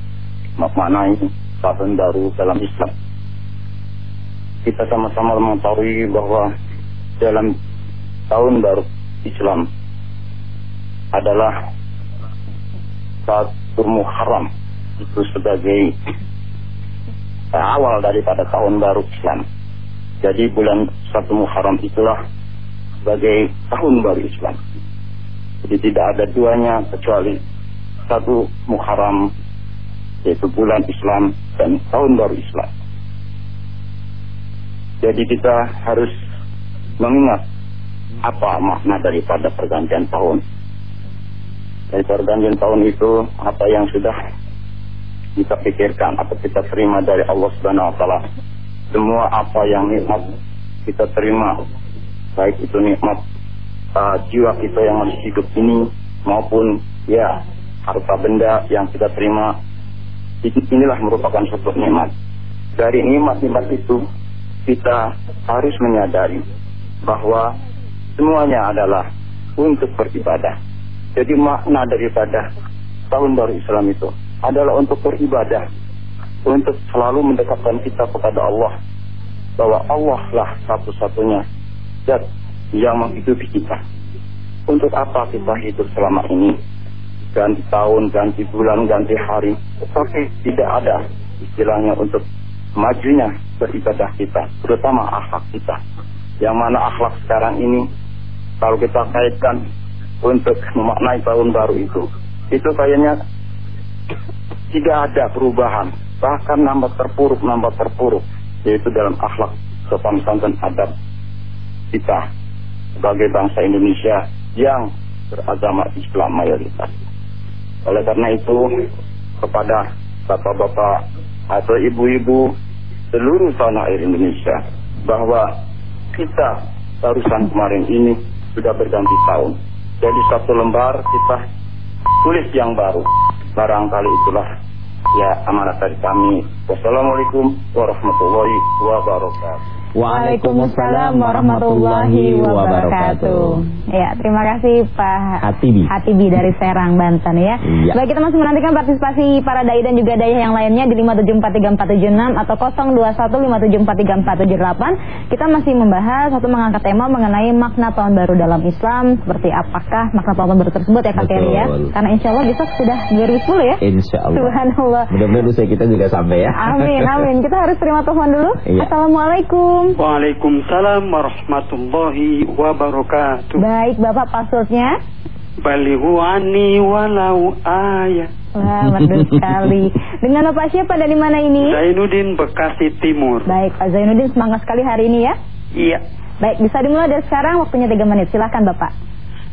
maknai tahun baru dalam Islam. Kita sama-sama mengetahui bahwa dalam tahun baru Islam adalah satu Muharram itu sebagai awal daripada tahun baru Islam. Jadi bulan satu Muharram itulah sebagai tahun baru Islam. Jadi tidak ada duanya kecuali satu Muharram yaitu bulan Islam dan tahun baru Islam. Jadi kita harus mengingat apa makna daripada pergantian tahun. Dari pergantian tahun itu apa yang sudah kita pikirkan atau kita terima dari Allah Subhanahu wa taala. Semua apa yang nikmat kita terima baik itu nikmat uh, jiwa kita yang masih hidup ini maupun ya harta benda yang kita terima inilah merupakan suatu nikmat. Dari nikmat-nikmat itu kita harus menyadari bahwa semuanya adalah untuk beribadah. Jadi makna daripada tahun baru Islam itu adalah untuk beribadah, untuk selalu mendekatkan kita kepada Allah, bahwa Allah lah satu-satunya zat yang menghidupi kita. Untuk apa kita hidup selama ini? Ganti tahun, ganti bulan, ganti hari, tetapi tidak ada istilahnya untuk majunya beribadah kita, terutama akhlak kita. Yang mana akhlak sekarang ini, kalau kita kaitkan untuk memaknai tahun baru itu, itu kayaknya tidak ada perubahan, bahkan nambah terpuruk, nambah terpuruk, yaitu dalam akhlak sopan santun adab kita sebagai bangsa Indonesia yang beragama Islam mayoritas. Oleh karena itu, kepada bapak-bapak atau ibu-ibu seluruh tanah air Indonesia bahwa kita barusan kemarin ini sudah berganti tahun. Jadi satu lembar kita tulis yang baru. Barangkali itulah ya amanat dari kami. Wassalamualaikum warahmatullahi wabarakatuh. Waalaikumsalam warahmatullahi wabarakatuh. Ya, terima kasih Pak Hatibi. Hatibi dari Serang, Banten ya. Iya. Baik, kita masih menantikan partisipasi para dai dan juga daya yang lainnya di 5743476 atau 0215743478. Kita masih membahas atau mengangkat tema mengenai makna tahun baru dalam Islam, seperti apakah makna tahun baru tersebut ya Kak ya. Karena insya Allah besok sudah 2010 ya. Insya Allah. Subhanallah. Mudah-mudahan usaha kita juga sampai ya. Amin, amin. Kita harus terima telepon dulu. Iya. Assalamualaikum. Waalaikumsalam warahmatullahi wabarakatuh. Baik, Bapak passwordnya? Balighu ani walau ayat. Wah, merdu sekali. Dengan Bapak siapa dan di mana ini? Zainuddin Bekasi Timur. Baik, Pak Zainuddin semangat sekali hari ini ya. Iya. Baik, bisa dimulai dari sekarang waktunya 3 menit. Silahkan Bapak.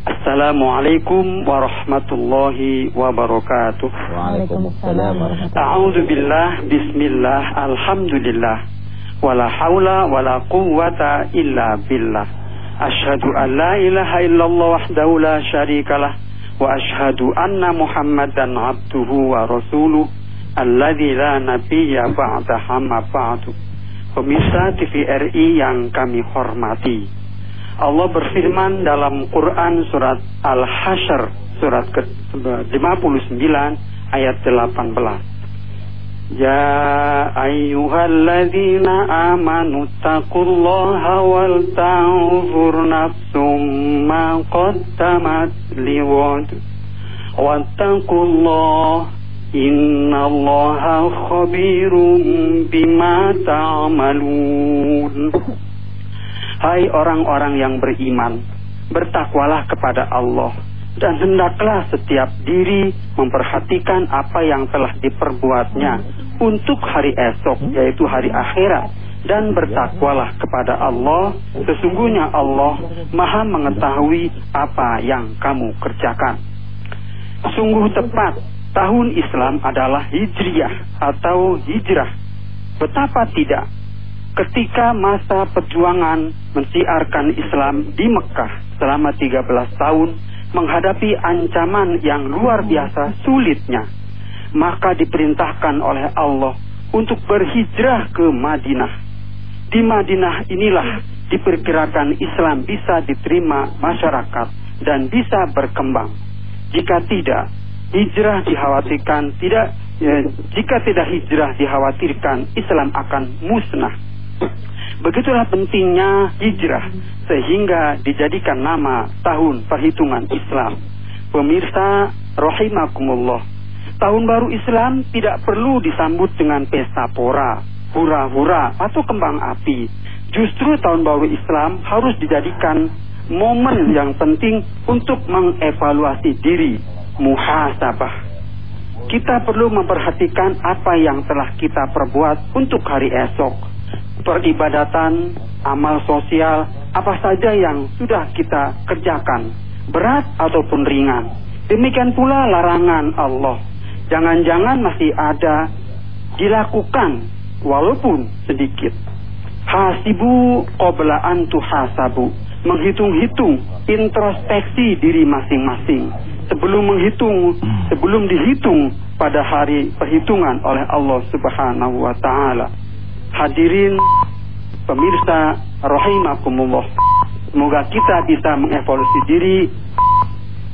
Assalamualaikum warahmatullahi wabarakatuh. Waalaikumsalam warahmatullahi A'udzu billah, bismillah, alhamdulillah. Wala haula wala quwwata illa billah. Asyhadu an la ilaha illallah wahdahu la syarikalah wa asyhadu anna Muhammadan abduhu wa rasuluh alladzi la nabiyya ba'da hamma ba'du. Pemirsa TVRI yang kami hormati. Allah berfirman dalam Quran surat Al-Hasyr surat ke-59 ayat 18. Ya ayyuhalladzina amanu taqullaha wal tanzur nafsum ma qaddamat liwad wattaqullaha innallaha khabirum bima ta'malun Hai orang-orang yang beriman, bertakwalah kepada Allah dan hendaklah setiap diri memperhatikan apa yang telah diperbuatnya untuk hari esok, yaitu hari akhirat. Dan bertakwalah kepada Allah, sesungguhnya Allah maha mengetahui apa yang kamu kerjakan. Sungguh tepat, tahun Islam adalah hijriah atau hijrah. Betapa tidak ketika masa perjuangan mensiarkan Islam di Mekah selama 13 tahun menghadapi ancaman yang luar biasa sulitnya maka diperintahkan oleh Allah untuk berhijrah ke Madinah. Di Madinah inilah diperkirakan Islam bisa diterima masyarakat dan bisa berkembang. Jika tidak hijrah dikhawatirkan tidak ya, jika tidak hijrah dikhawatirkan Islam akan musnah Begitulah pentingnya hijrah sehingga dijadikan nama tahun perhitungan Islam. Pemirsa rahimakumullah. Tahun baru Islam tidak perlu disambut dengan pesta pora, hura-hura atau kembang api. Justru tahun baru Islam harus dijadikan momen yang penting untuk mengevaluasi diri, muhasabah. Kita perlu memperhatikan apa yang telah kita perbuat untuk hari esok peribadatan, amal sosial, apa saja yang sudah kita kerjakan, berat ataupun ringan. Demikian pula larangan Allah. Jangan-jangan masih ada dilakukan walaupun sedikit. Hasibu qabla an tuhasabu. Menghitung-hitung introspeksi diri masing-masing sebelum menghitung, sebelum dihitung pada hari perhitungan oleh Allah Subhanahu wa taala. Hadirin pemirsa rahimakumullah. Semoga kita bisa mengevaluasi diri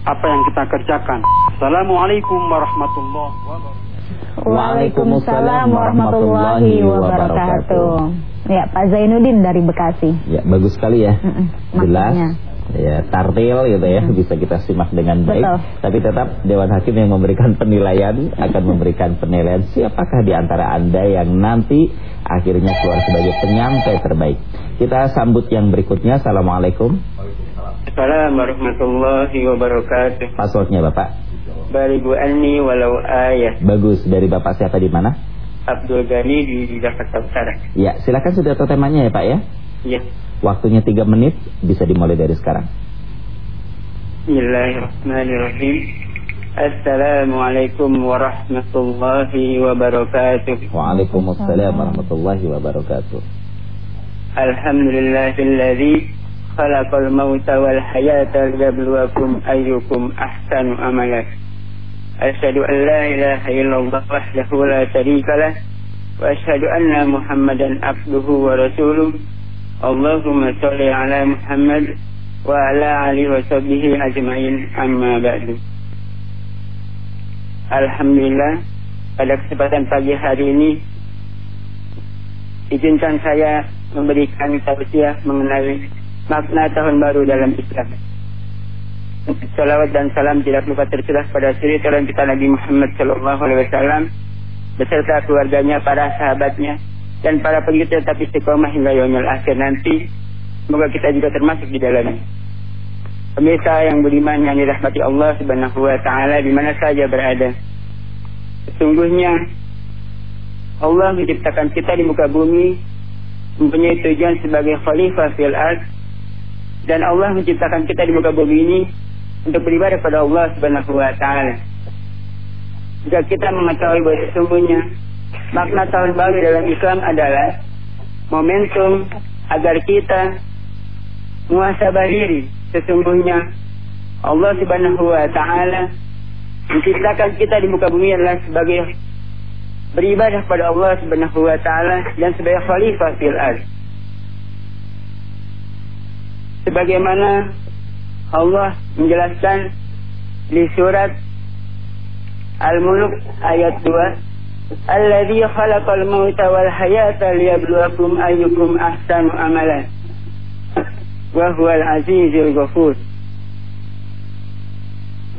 apa yang kita kerjakan. Assalamualaikum warahmatullahi wabarakatuh. Waalaikumsalam warahmatullahi wabarakatuh. Ya, Pak Zainuddin dari Bekasi. Ya, bagus sekali ya. Mm-mm, Jelas. maknanya. Ya, tartil gitu ya, bisa kita simak dengan baik. Betul. Tapi tetap Dewan Hakim yang memberikan penilaian akan memberikan penilaian siapakah di antara Anda yang nanti akhirnya keluar sebagai penyampai terbaik. Kita sambut yang berikutnya. Assalamualaikum. Assalamualaikum warahmatullahi wabarakatuh. Passwordnya Bapak. Baligu anni walau ayat. Bagus. Dari Bapak siapa di mana? Abdul Ghani di Jakarta Utara. Ya, silakan sudah temanya ya Pak ya. Ya. Waktunya 3 menit bisa dimulai dari sekarang. Bismillahirrahmanirrahim. Assalamualaikum warahmatullahi wabarakatuh. Waalaikumsalam warahmatullahi wabarakatuh. Alhamdulillahilladzi khalaqal mauta wal hayata liyabluwakum ayyukum ahsanu amala. Asyhadu an la ilaha illallah wahdahu la syarika lah wa asyhadu anna Muhammadan abduhu wa rasuluh. Allahumma shalli ala Muhammad wa ala alihi wa sahbihi ajmain amma ba'du. Alhamdulillah pada kesempatan pagi hari ini izinkan saya memberikan tausiah mengenai makna tahun baru dalam Islam. Salawat dan salam tidak lupa tercurah pada turun kita Nabi Muhammad Sallallahu Alaihi Wasallam beserta keluarganya, para sahabatnya, dan para pengikut tetap istiqomah hingga yaumil akhir nanti. Semoga kita juga termasuk di dalamnya. Pemirsa yang beriman yang dirahmati Allah Subhanahu wa taala di mana saja berada. Sesungguhnya Allah menciptakan kita di muka bumi mempunyai tujuan sebagai khalifah fil ard dan Allah menciptakan kita di muka bumi ini untuk beribadah pada Allah Subhanahu wa taala. Jika kita mengetahui bahwa sesungguhnya makna tahun baru dalam Islam adalah momentum agar kita muhasabah diri sesungguhnya Allah Subhanahu wa taala menciptakan kita di muka bumi adalah sebagai beribadah pada Allah Subhanahu wa taala dan sebagai khalifah fil ard. Sebagaimana Allah menjelaskan di surat Al-Mulk ayat 2 Mauta wal hayata liyabluwakum ayyukum ahsanu amalan. Wa huwal azizul ghafur.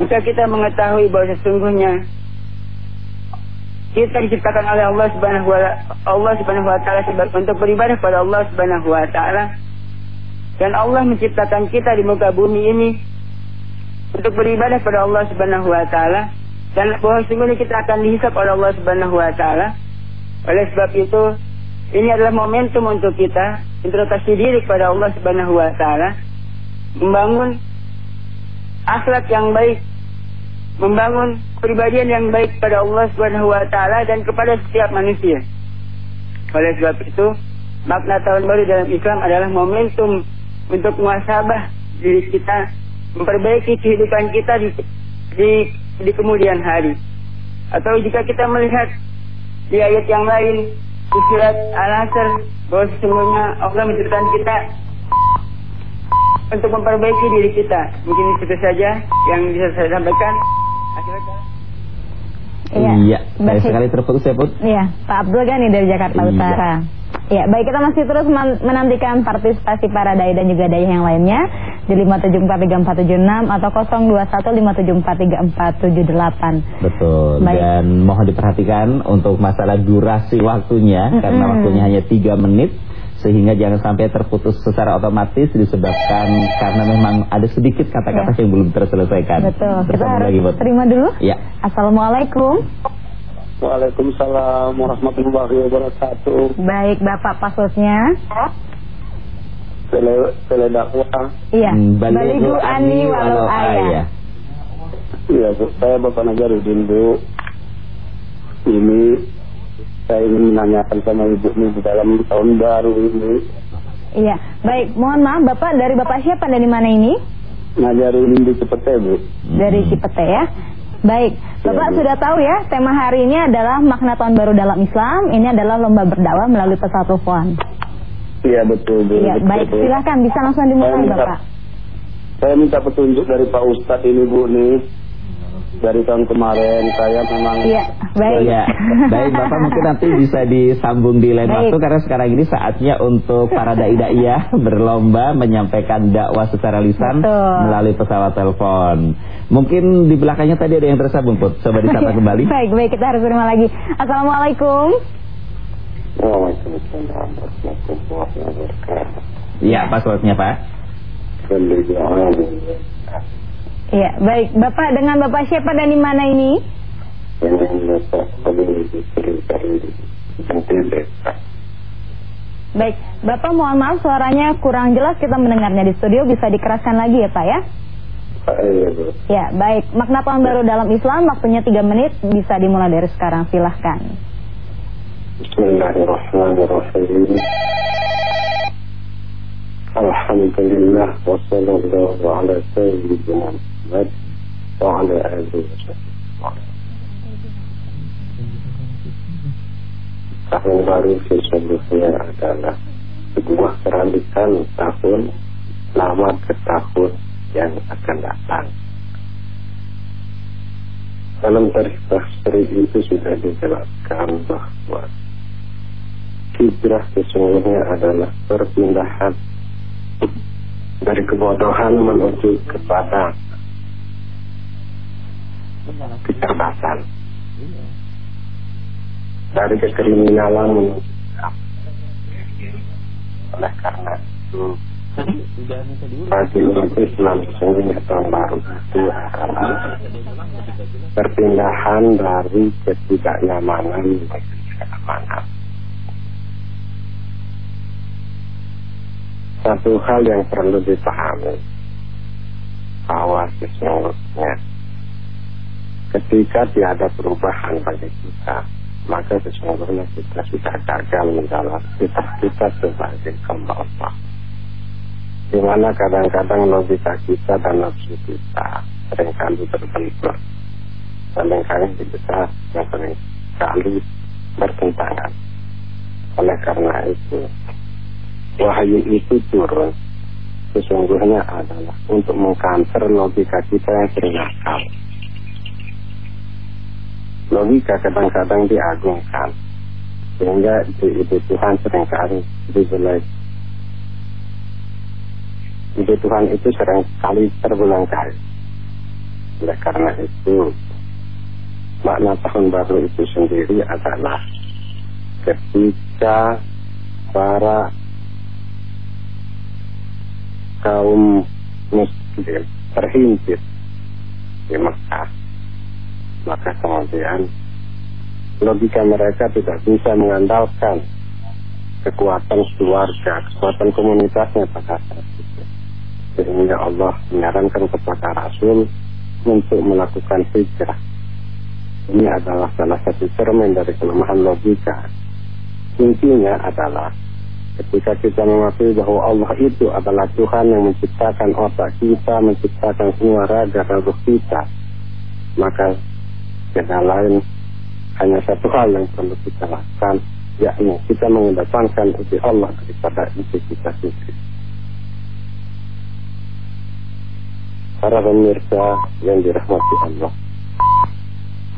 Jika kita mengetahui bahwa sesungguhnya kita diciptakan oleh Allah Subhanahu wa Allah Subhanahu wa taala untuk beribadah pada Allah Subhanahu wa taala. Dan Allah menciptakan kita di muka bumi ini untuk beribadah pada Allah Subhanahu wa taala dan bahwa sesungguhnya kita akan dihisap oleh Allah Subhanahu wa taala. Oleh sebab itu ini adalah momentum untuk kita introspeksi diri kepada Allah Subhanahu wa taala, membangun akhlak yang baik, membangun pribadian yang baik pada Allah Subhanahu wa taala dan kepada setiap manusia. Oleh sebab itu, makna tahun baru dalam Islam adalah momentum untuk muasabah diri kita, memperbaiki kehidupan kita di di, di kemudian hari. Atau jika kita melihat di ayat yang lain di surat Al-Asr bahwa sesungguhnya Allah menciptakan kita untuk memperbaiki diri kita. Mungkin itu saja yang bisa saya sampaikan. Iya, iya. saya sekali terputus ya Put. Iya, Pak Abdul Ghani dari Jakarta iya. Utara. Ya, baik kita masih terus menantikan partisipasi para dai dan juga dai yang lainnya di 5743476 atau 0215743478. Betul. Baik. Dan mohon diperhatikan untuk masalah durasi waktunya mm -hmm. karena waktunya hanya 3 menit sehingga jangan sampai terputus secara otomatis disebabkan karena memang ada sedikit kata-kata ya. yang belum terselesaikan. Betul. Kita harus lagi, terima dulu. Ya. Assalamualaikum. Waalaikumsalam warahmatullahi wabarakatuh. Baik, Bapak pasusnya. Tele dakwah. Iya. Hmm, Baligu ani walau ayah. Iya, saya Bapak Najarudin Bu. Ini saya ingin menanyakan sama Ibu ini di dalam tahun baru ini. Iya, baik. Mohon maaf Bapak dari Bapak siapa dari mana ini? Najarudin di Cipete Bu. Dari Cipete ya. Baik, Bapak ya, sudah tahu ya, tema hari ini adalah makna tahun baru dalam Islam. Ini adalah lomba berdakwah melalui pesawat telepon. Iya betul, betul. Iya, baik, betul. silakan bisa langsung dimulai, saya minta, Bapak. Saya minta petunjuk dari Pak Ustadz ini, Bu nih. Dari tahun kemarin saya memang Iya, baik. Ya, baik Bapak mungkin nanti bisa disambung di lain waktu karena sekarang ini saatnya untuk para dai daiyah berlomba menyampaikan dakwah secara lisan Betul. melalui pesawat telepon. Mungkin di belakangnya tadi ada yang tersambung, Put. Coba disapa kembali. baik, baik, kita harus terima lagi. Assalamualaikum. Iya, passwordnya Pak. Iya, baik. Bapak dengan Bapak siapa dan di mana ini? Baik, Bapak mohon maaf suaranya kurang jelas kita mendengarnya di studio bisa dikeraskan lagi ya Pak ya? Iya, Bu. Ya, baik. Makna tahun baru dalam Islam waktunya 3 menit bisa dimulai dari sekarang. Silahkan. Bismillahirrahmanirrahim. Alhamdulillah wassallallahu ala sayyidina Muhammad wa ala alihi wa Tahun baru sesungguhnya adalah sebuah kerambikan tahun lama ke tahun yang akan datang. Dalam tarikh tafsir itu sudah dijelaskan bahwa hijrah sesungguhnya adalah perpindahan dari kebodohan menuju kepada kecerdasan dari kekriminalan oleh karena itu bagi umat Islam sesungguhnya tahun baru itu adalah perpindahan dari ketidaknyamanan menuju keamanan. Satu hal yang perlu dipahami bahwa sesungguhnya ketika tiada perubahan bagi kita, maka sesungguhnya kita sudah gagal menjalankan kita kita sebagai hamba Allah. Di mana kadang-kadang logika kita dan nafsu kita sering kali berbentur, sering kali kita yang sering kali bertentangan. Oleh karena itu, wahyu itu turun sesungguhnya adalah untuk mengkanter logika kita yang sering. Logika kadang-kadang diagungkan sehingga ide Tuhan sering kali dibelai. Ide Tuhan itu sering kali terbelang kali. Oleh karena itu, makna tahun baru itu sendiri adalah ketika para kaum muslim terhimpit di Mekah maka kemudian logika mereka tidak bisa mengandalkan kekuatan keluarga, kekuatan komunitasnya pada saat itu. Sehingga Allah menyarankan kepada Rasul untuk melakukan hijrah. Ini adalah salah satu cermin dari kelemahan logika. Intinya adalah ketika kita mengakui bahwa Allah itu adalah Tuhan yang menciptakan otak kita, menciptakan semua raga tubuh kita, maka yang lain hanya satu hal yang perlu kita lakukan, yakni kita mengedepankan ide Allah daripada ide kita sendiri. Para pemirsa yang dirahmati Allah.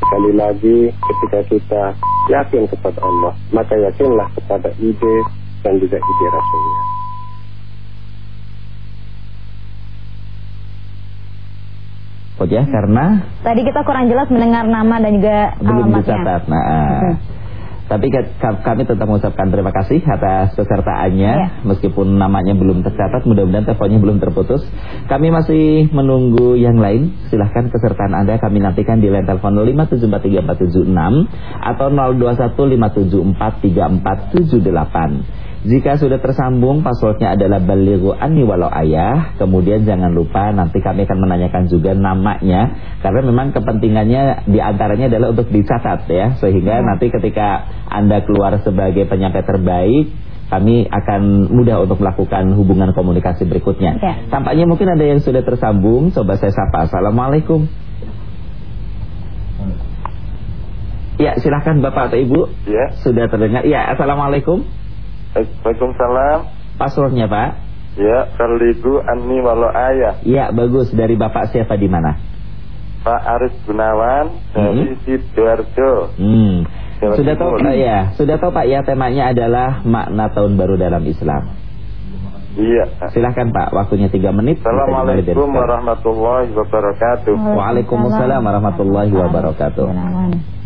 Sekali lagi, ketika kita yakin kepada Allah, maka yakinlah kepada ide dan juga ide Rasulnya. Oh ya, karena Tadi kita kurang jelas mendengar nama dan juga belum alamatnya. dicatat. Nah, tapi ke- ka- kami tetap mengucapkan terima kasih atas pesertaannya, Ya. meskipun namanya belum tercatat, mudah-mudahan teleponnya belum terputus. Kami masih menunggu yang lain. Silahkan kesertaan Anda kami nantikan di line telepon 5743476 atau 0215743478. Jika sudah tersambung passwordnya adalah balighu anni walau ayah. Kemudian jangan lupa nanti kami akan menanyakan juga namanya. Karena memang kepentingannya di antaranya adalah untuk dicatat ya. Sehingga nanti ketika anda keluar sebagai penyampai terbaik Kami akan mudah untuk melakukan hubungan komunikasi berikutnya. Ya. Tampaknya mungkin ada yang sudah tersambung Coba saya sapa. Assalamualaikum. Ya silahkan Bapak atau Ibu. Ya. Sudah terdengar. Ya Assalamualaikum Waalaikumsalam. Passwordnya Pak Ya, Kalibu Ani Walau Ayah. Ya bagus dari Bapak siapa di mana? Pak Aris Gunawan dari Sidoarjo. Hmm. Jawa Sudah tahu. Pak ya? Sudah tahu Pak ya temanya adalah makna tahun baru dalam Islam. Iya. Silahkan Pak, waktunya 3 menit. Assalamualaikum warahmatullahi wabarakatuh. Waalaikumsalam warahmatullahi wabarakatuh.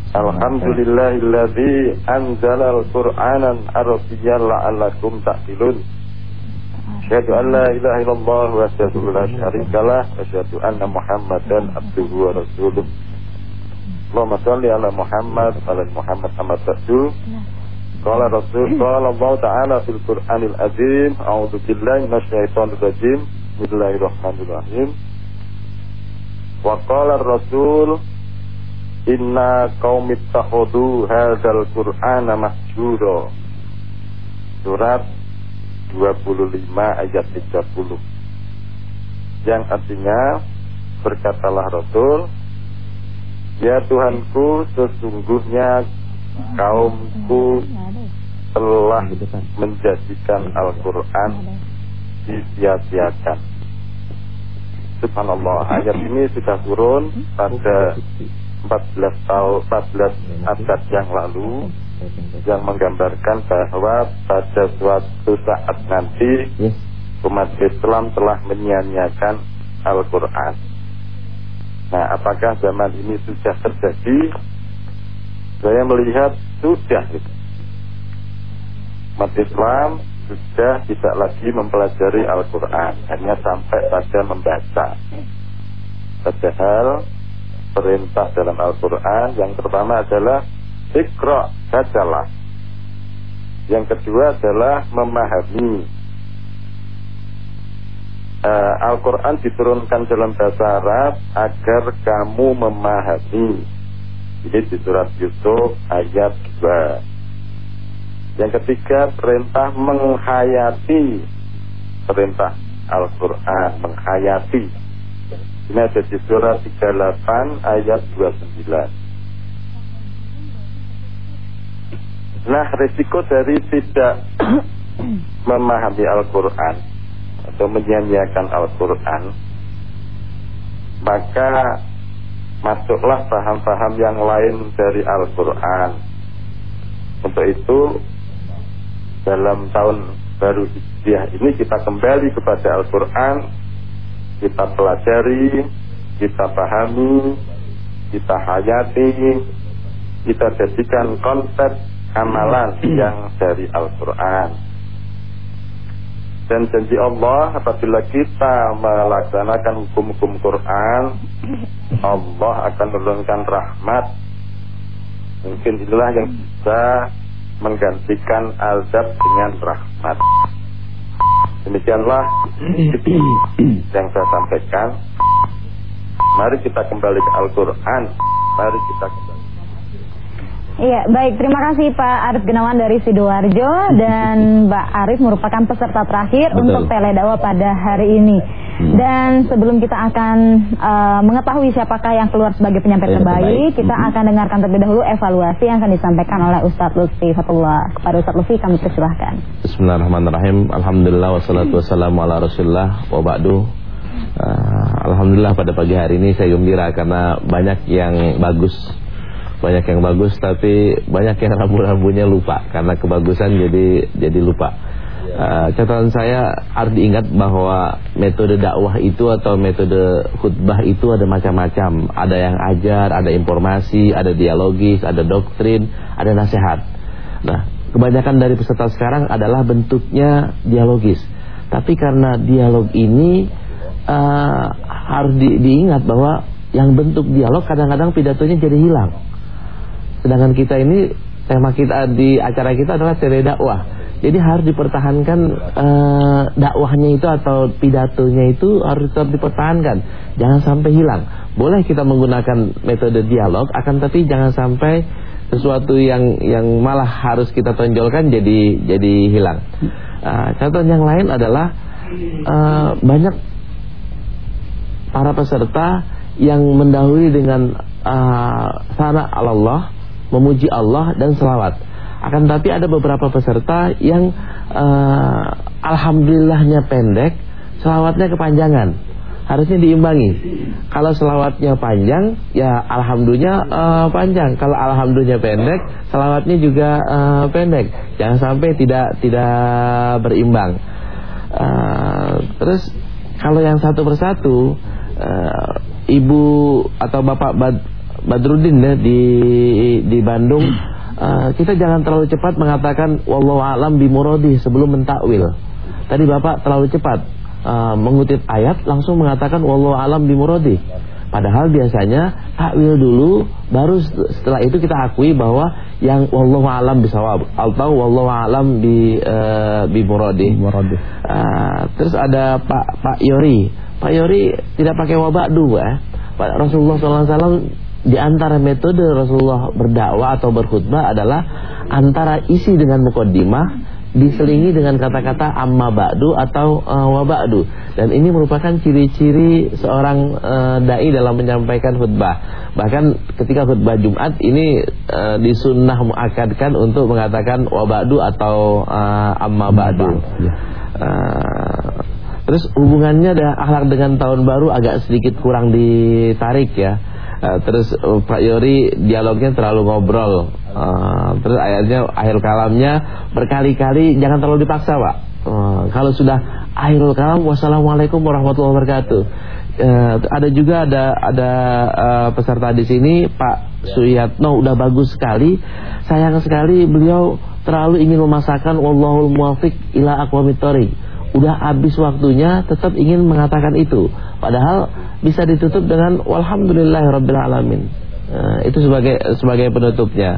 Alhamdulillahilladzi anzala al-Qur'anan arabiyyan la'allakum ta'qilun. Asyhadu an la ilaha illallah wa asyhadu la syarika lah wa asyhadu anna Muhammadan abduhu wa rasuluh. Allahumma shalli ala Muhammad wa ala Muhammad amma ba'du. Qala Rasul qala Allah Ta'ala fil Qur'anil Azim, a'udzu billahi minasyaitonir rajim. Bismillahirrahmanirrahim. Wa qala Rasul Inna qaum ittakhadhu hadzal Qur'ana masjura. Surat 25 ayat 30. Yang artinya berkatalah Rasul, "Ya Tuhanku, sesungguhnya kaumku telah menjadikan Al-Qur'an disia-siakan." Subhanallah, ayat ini sudah turun pada 14 tahun 14 abad yang lalu yang menggambarkan bahwa pada suatu saat nanti umat Islam telah menyia-nyiakan Al-Quran. Nah, apakah zaman ini sudah terjadi? Saya melihat sudah. Umat Islam sudah tidak lagi mempelajari Al-Quran, hanya sampai pada membaca. Padahal perintah dalam Al-Quran yang pertama adalah Iqra, bacalah. Yang kedua adalah memahami. Uh, Al-Quran diturunkan dalam bahasa Arab agar kamu memahami. Ini di surat Yusuf ayat 2. Yang ketiga perintah menghayati. Perintah Al-Quran menghayati. Ini ada di surat 38 ayat 29. Nah risiko dari tidak memahami Al-Quran atau menyanyiakan Al-Quran maka masuklah paham-paham yang lain dari Al-Quran untuk itu dalam tahun baru Hijriah ini kita kembali kepada Al-Quran kita pelajari kita pahami kita hayati kita jadikan konsep amalan yang dari Al-Quran. Dan janji Allah apabila kita melaksanakan hukum-hukum Quran Allah akan menurunkan rahmat. Mungkin inilah yang bisa menggantikan azab dengan rahmat demikianlah yang saya sampaikan. Mari kita kembali ke Al-Quran. Mari kita kembali Iya, baik. Terima kasih Pak Arif Genawan dari Sidoarjo dan Mbak Arif merupakan peserta terakhir Betul. untuk teledawa pada hari ini. Hmm. Dan sebelum kita akan uh, mengetahui siapakah yang keluar sebagai penyampai ya, terbaik, kita hmm. akan dengarkan terlebih dahulu evaluasi yang akan disampaikan oleh Ustadz Lutfi Fatullah. Kepada Ustadz Lutfi kami persilahkan. Bismillahirrahmanirrahim. Alhamdulillah wassalatu wassalamu ala Rasulullah wa ba'du. Uh, Alhamdulillah pada pagi hari ini saya gembira karena banyak yang bagus banyak yang bagus tapi banyak yang rambu-rambunya lupa karena kebagusan jadi jadi lupa. Uh, catatan saya harus diingat bahwa metode dakwah itu atau metode khutbah itu ada macam-macam. Ada yang ajar, ada informasi, ada dialogis, ada doktrin, ada nasihat. Nah, kebanyakan dari peserta sekarang adalah bentuknya dialogis. Tapi karena dialog ini uh, harus di, diingat bahwa yang bentuk dialog kadang-kadang pidatonya jadi hilang. Sedangkan kita ini tema kita di acara kita adalah tele dakwah. Jadi harus dipertahankan uh, dakwahnya itu atau pidatonya itu harus tetap dipertahankan. Jangan sampai hilang. Boleh kita menggunakan metode dialog akan tapi jangan sampai sesuatu yang yang malah harus kita tonjolkan jadi jadi hilang. Uh, contoh yang lain adalah uh, banyak para peserta yang mendahului dengan uh, sana Allah memuji Allah dan selawat. Akan tapi ada beberapa peserta yang uh, alhamdulillahnya pendek, selawatnya kepanjangan. Harusnya diimbangi. Kalau selawatnya panjang, ya alhamdulillah uh, panjang. Kalau alhamdulillah pendek, selawatnya juga uh, pendek. Jangan sampai tidak tidak berimbang. Uh, terus kalau yang satu persatu, uh, ibu atau bapak Badrudin ya di di Bandung uh, kita jangan terlalu cepat mengatakan wallahu alam bimuradi sebelum mentakwil. Tadi Bapak terlalu cepat uh, mengutip ayat langsung mengatakan wallahu alam bimuradi. Padahal biasanya takwil dulu baru setelah itu kita akui bahwa yang wallahu alam bisawab atau wallahu alam bi uh, bi muradi. Uh, terus ada Pak Pak Yori. Pak Yori tidak pakai wabak dua. Rasulullah SAW di antara metode Rasulullah berdakwah atau berkhutbah adalah antara isi dengan mukaddimah diselingi dengan kata-kata amma ba'du atau uh, wa ba'du. Dan ini merupakan ciri-ciri seorang uh, dai dalam menyampaikan khutbah. Bahkan ketika khutbah Jumat ini uh, disunnah muakadkan untuk mengatakan wa ba'du atau uh, amma ba'du. uh, terus hubungannya ada akhlak dengan tahun baru agak sedikit kurang ditarik ya Uh, terus uh, Pak Yori dialognya terlalu ngobrol. Uh, Terus akhirnya akhir kalamnya berkali-kali jangan terlalu dipaksa Pak. Uh, Kalau sudah akhirul kalam Wassalamualaikum warahmatullahi wabarakatuh. Uh, Ada juga ada ada uh, peserta di sini Pak Suyatno udah bagus sekali. Sayang sekali beliau terlalu ingin memasakkan Wallahul muwafiq ila aqwamitori Udah habis waktunya tetap ingin mengatakan itu Padahal bisa ditutup dengan walhamdulillahirabbil Nah, itu sebagai sebagai penutupnya.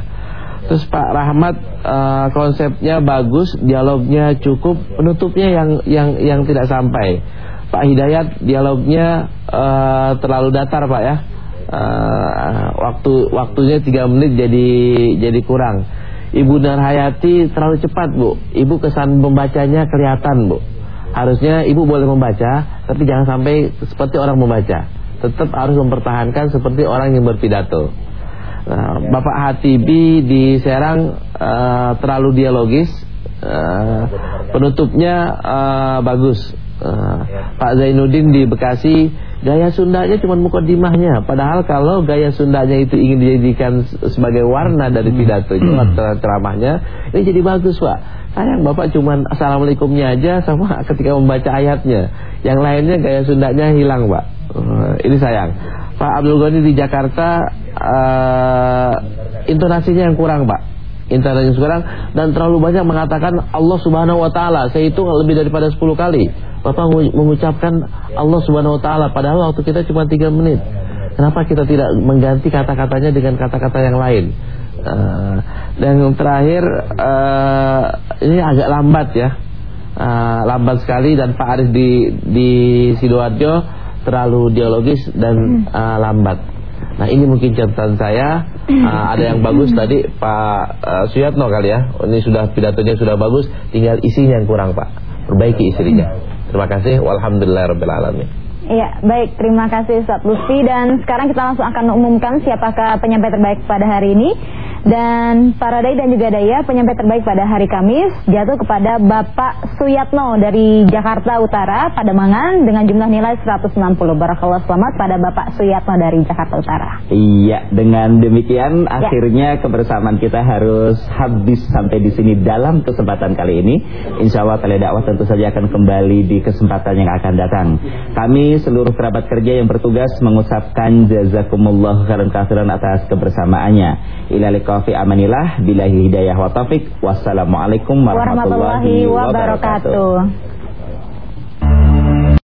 Terus Pak Rahmat uh, konsepnya bagus, dialognya cukup, penutupnya yang yang yang tidak sampai. Pak Hidayat dialognya uh, terlalu datar Pak ya. Uh, waktu waktunya tiga menit jadi jadi kurang. Ibu Narhayati terlalu cepat Bu. Ibu kesan pembacanya kelihatan Bu. Harusnya ibu boleh membaca Tapi jangan sampai seperti orang membaca. Tetap harus mempertahankan seperti orang yang berpidato. Nah, Bapak Hatibi di Serang uh, Terlalu dialogis uh, Penutupnya uh, bagus. Uh, Pak Zainuddin di Bekasi Gaya Sundanya cuma mukadimahnya Padahal kalau gaya Sundanya itu ingin dijadikan sebagai warna dari pidato hmm. ceramahnya Ini jadi bagus Pak Sayang Bapak cuman Assalamualaikumnya aja sama ketika membaca ayatnya. Yang lainnya gaya Sundanya hilang Pak. Uh, Ini sayang. Pak Abdul Ghani di Jakarta uh, Intonasinya yang kurang Pak. Intonasinya kurang Dan terlalu banyak mengatakan Allah subhanahu wa ta'ala. Saya hitung lebih daripada 10 kali. Bapak mengucapkan Allah subhanahu wa ta'ala Padahal waktu kita cuma 3 menit. Kenapa kita tidak mengganti kata-katanya dengan kata-kata yang lain Uh, dan yang terakhir uh, ini agak lambat ya, uh, lambat sekali dan Pak Aris di di sidoarjo terlalu dialogis dan uh, lambat. Nah ini mungkin catatan saya. Uh, Ada yang bagus tadi Pak uh, Suyatno kali ya. Ini sudah pidatonya sudah bagus Tinggal isinya yang kurang Pak. Perbaiki istrinya. Terima kasih. Walhamdulillahirrahmanirrahim Iya, baik. Terima kasih Ustaz Lutfi dan sekarang kita langsung akan umumkan siapakah penyampai terbaik pada hari ini. Dan para dai dan juga daya penyampai terbaik pada hari Kamis jatuh kepada Bapak Suyatno dari Jakarta Utara pada Mangan dengan jumlah nilai 160. Barakallah selamat pada Bapak Suyatno dari Jakarta Utara. Iya, dengan demikian ya. akhirnya kebersamaan kita harus habis sampai di sini dalam kesempatan kali ini. Insya Allah tele dakwah tentu saja akan kembali di kesempatan yang akan datang. Kami seluruh kerabat kerja yang bertugas mengucapkan jazakumullah khairan kafiran atas kebersamaannya. Fi amanillah billahi hidayah wa taufik. Wassalamualaikum warahmatullahi wabarakatuh.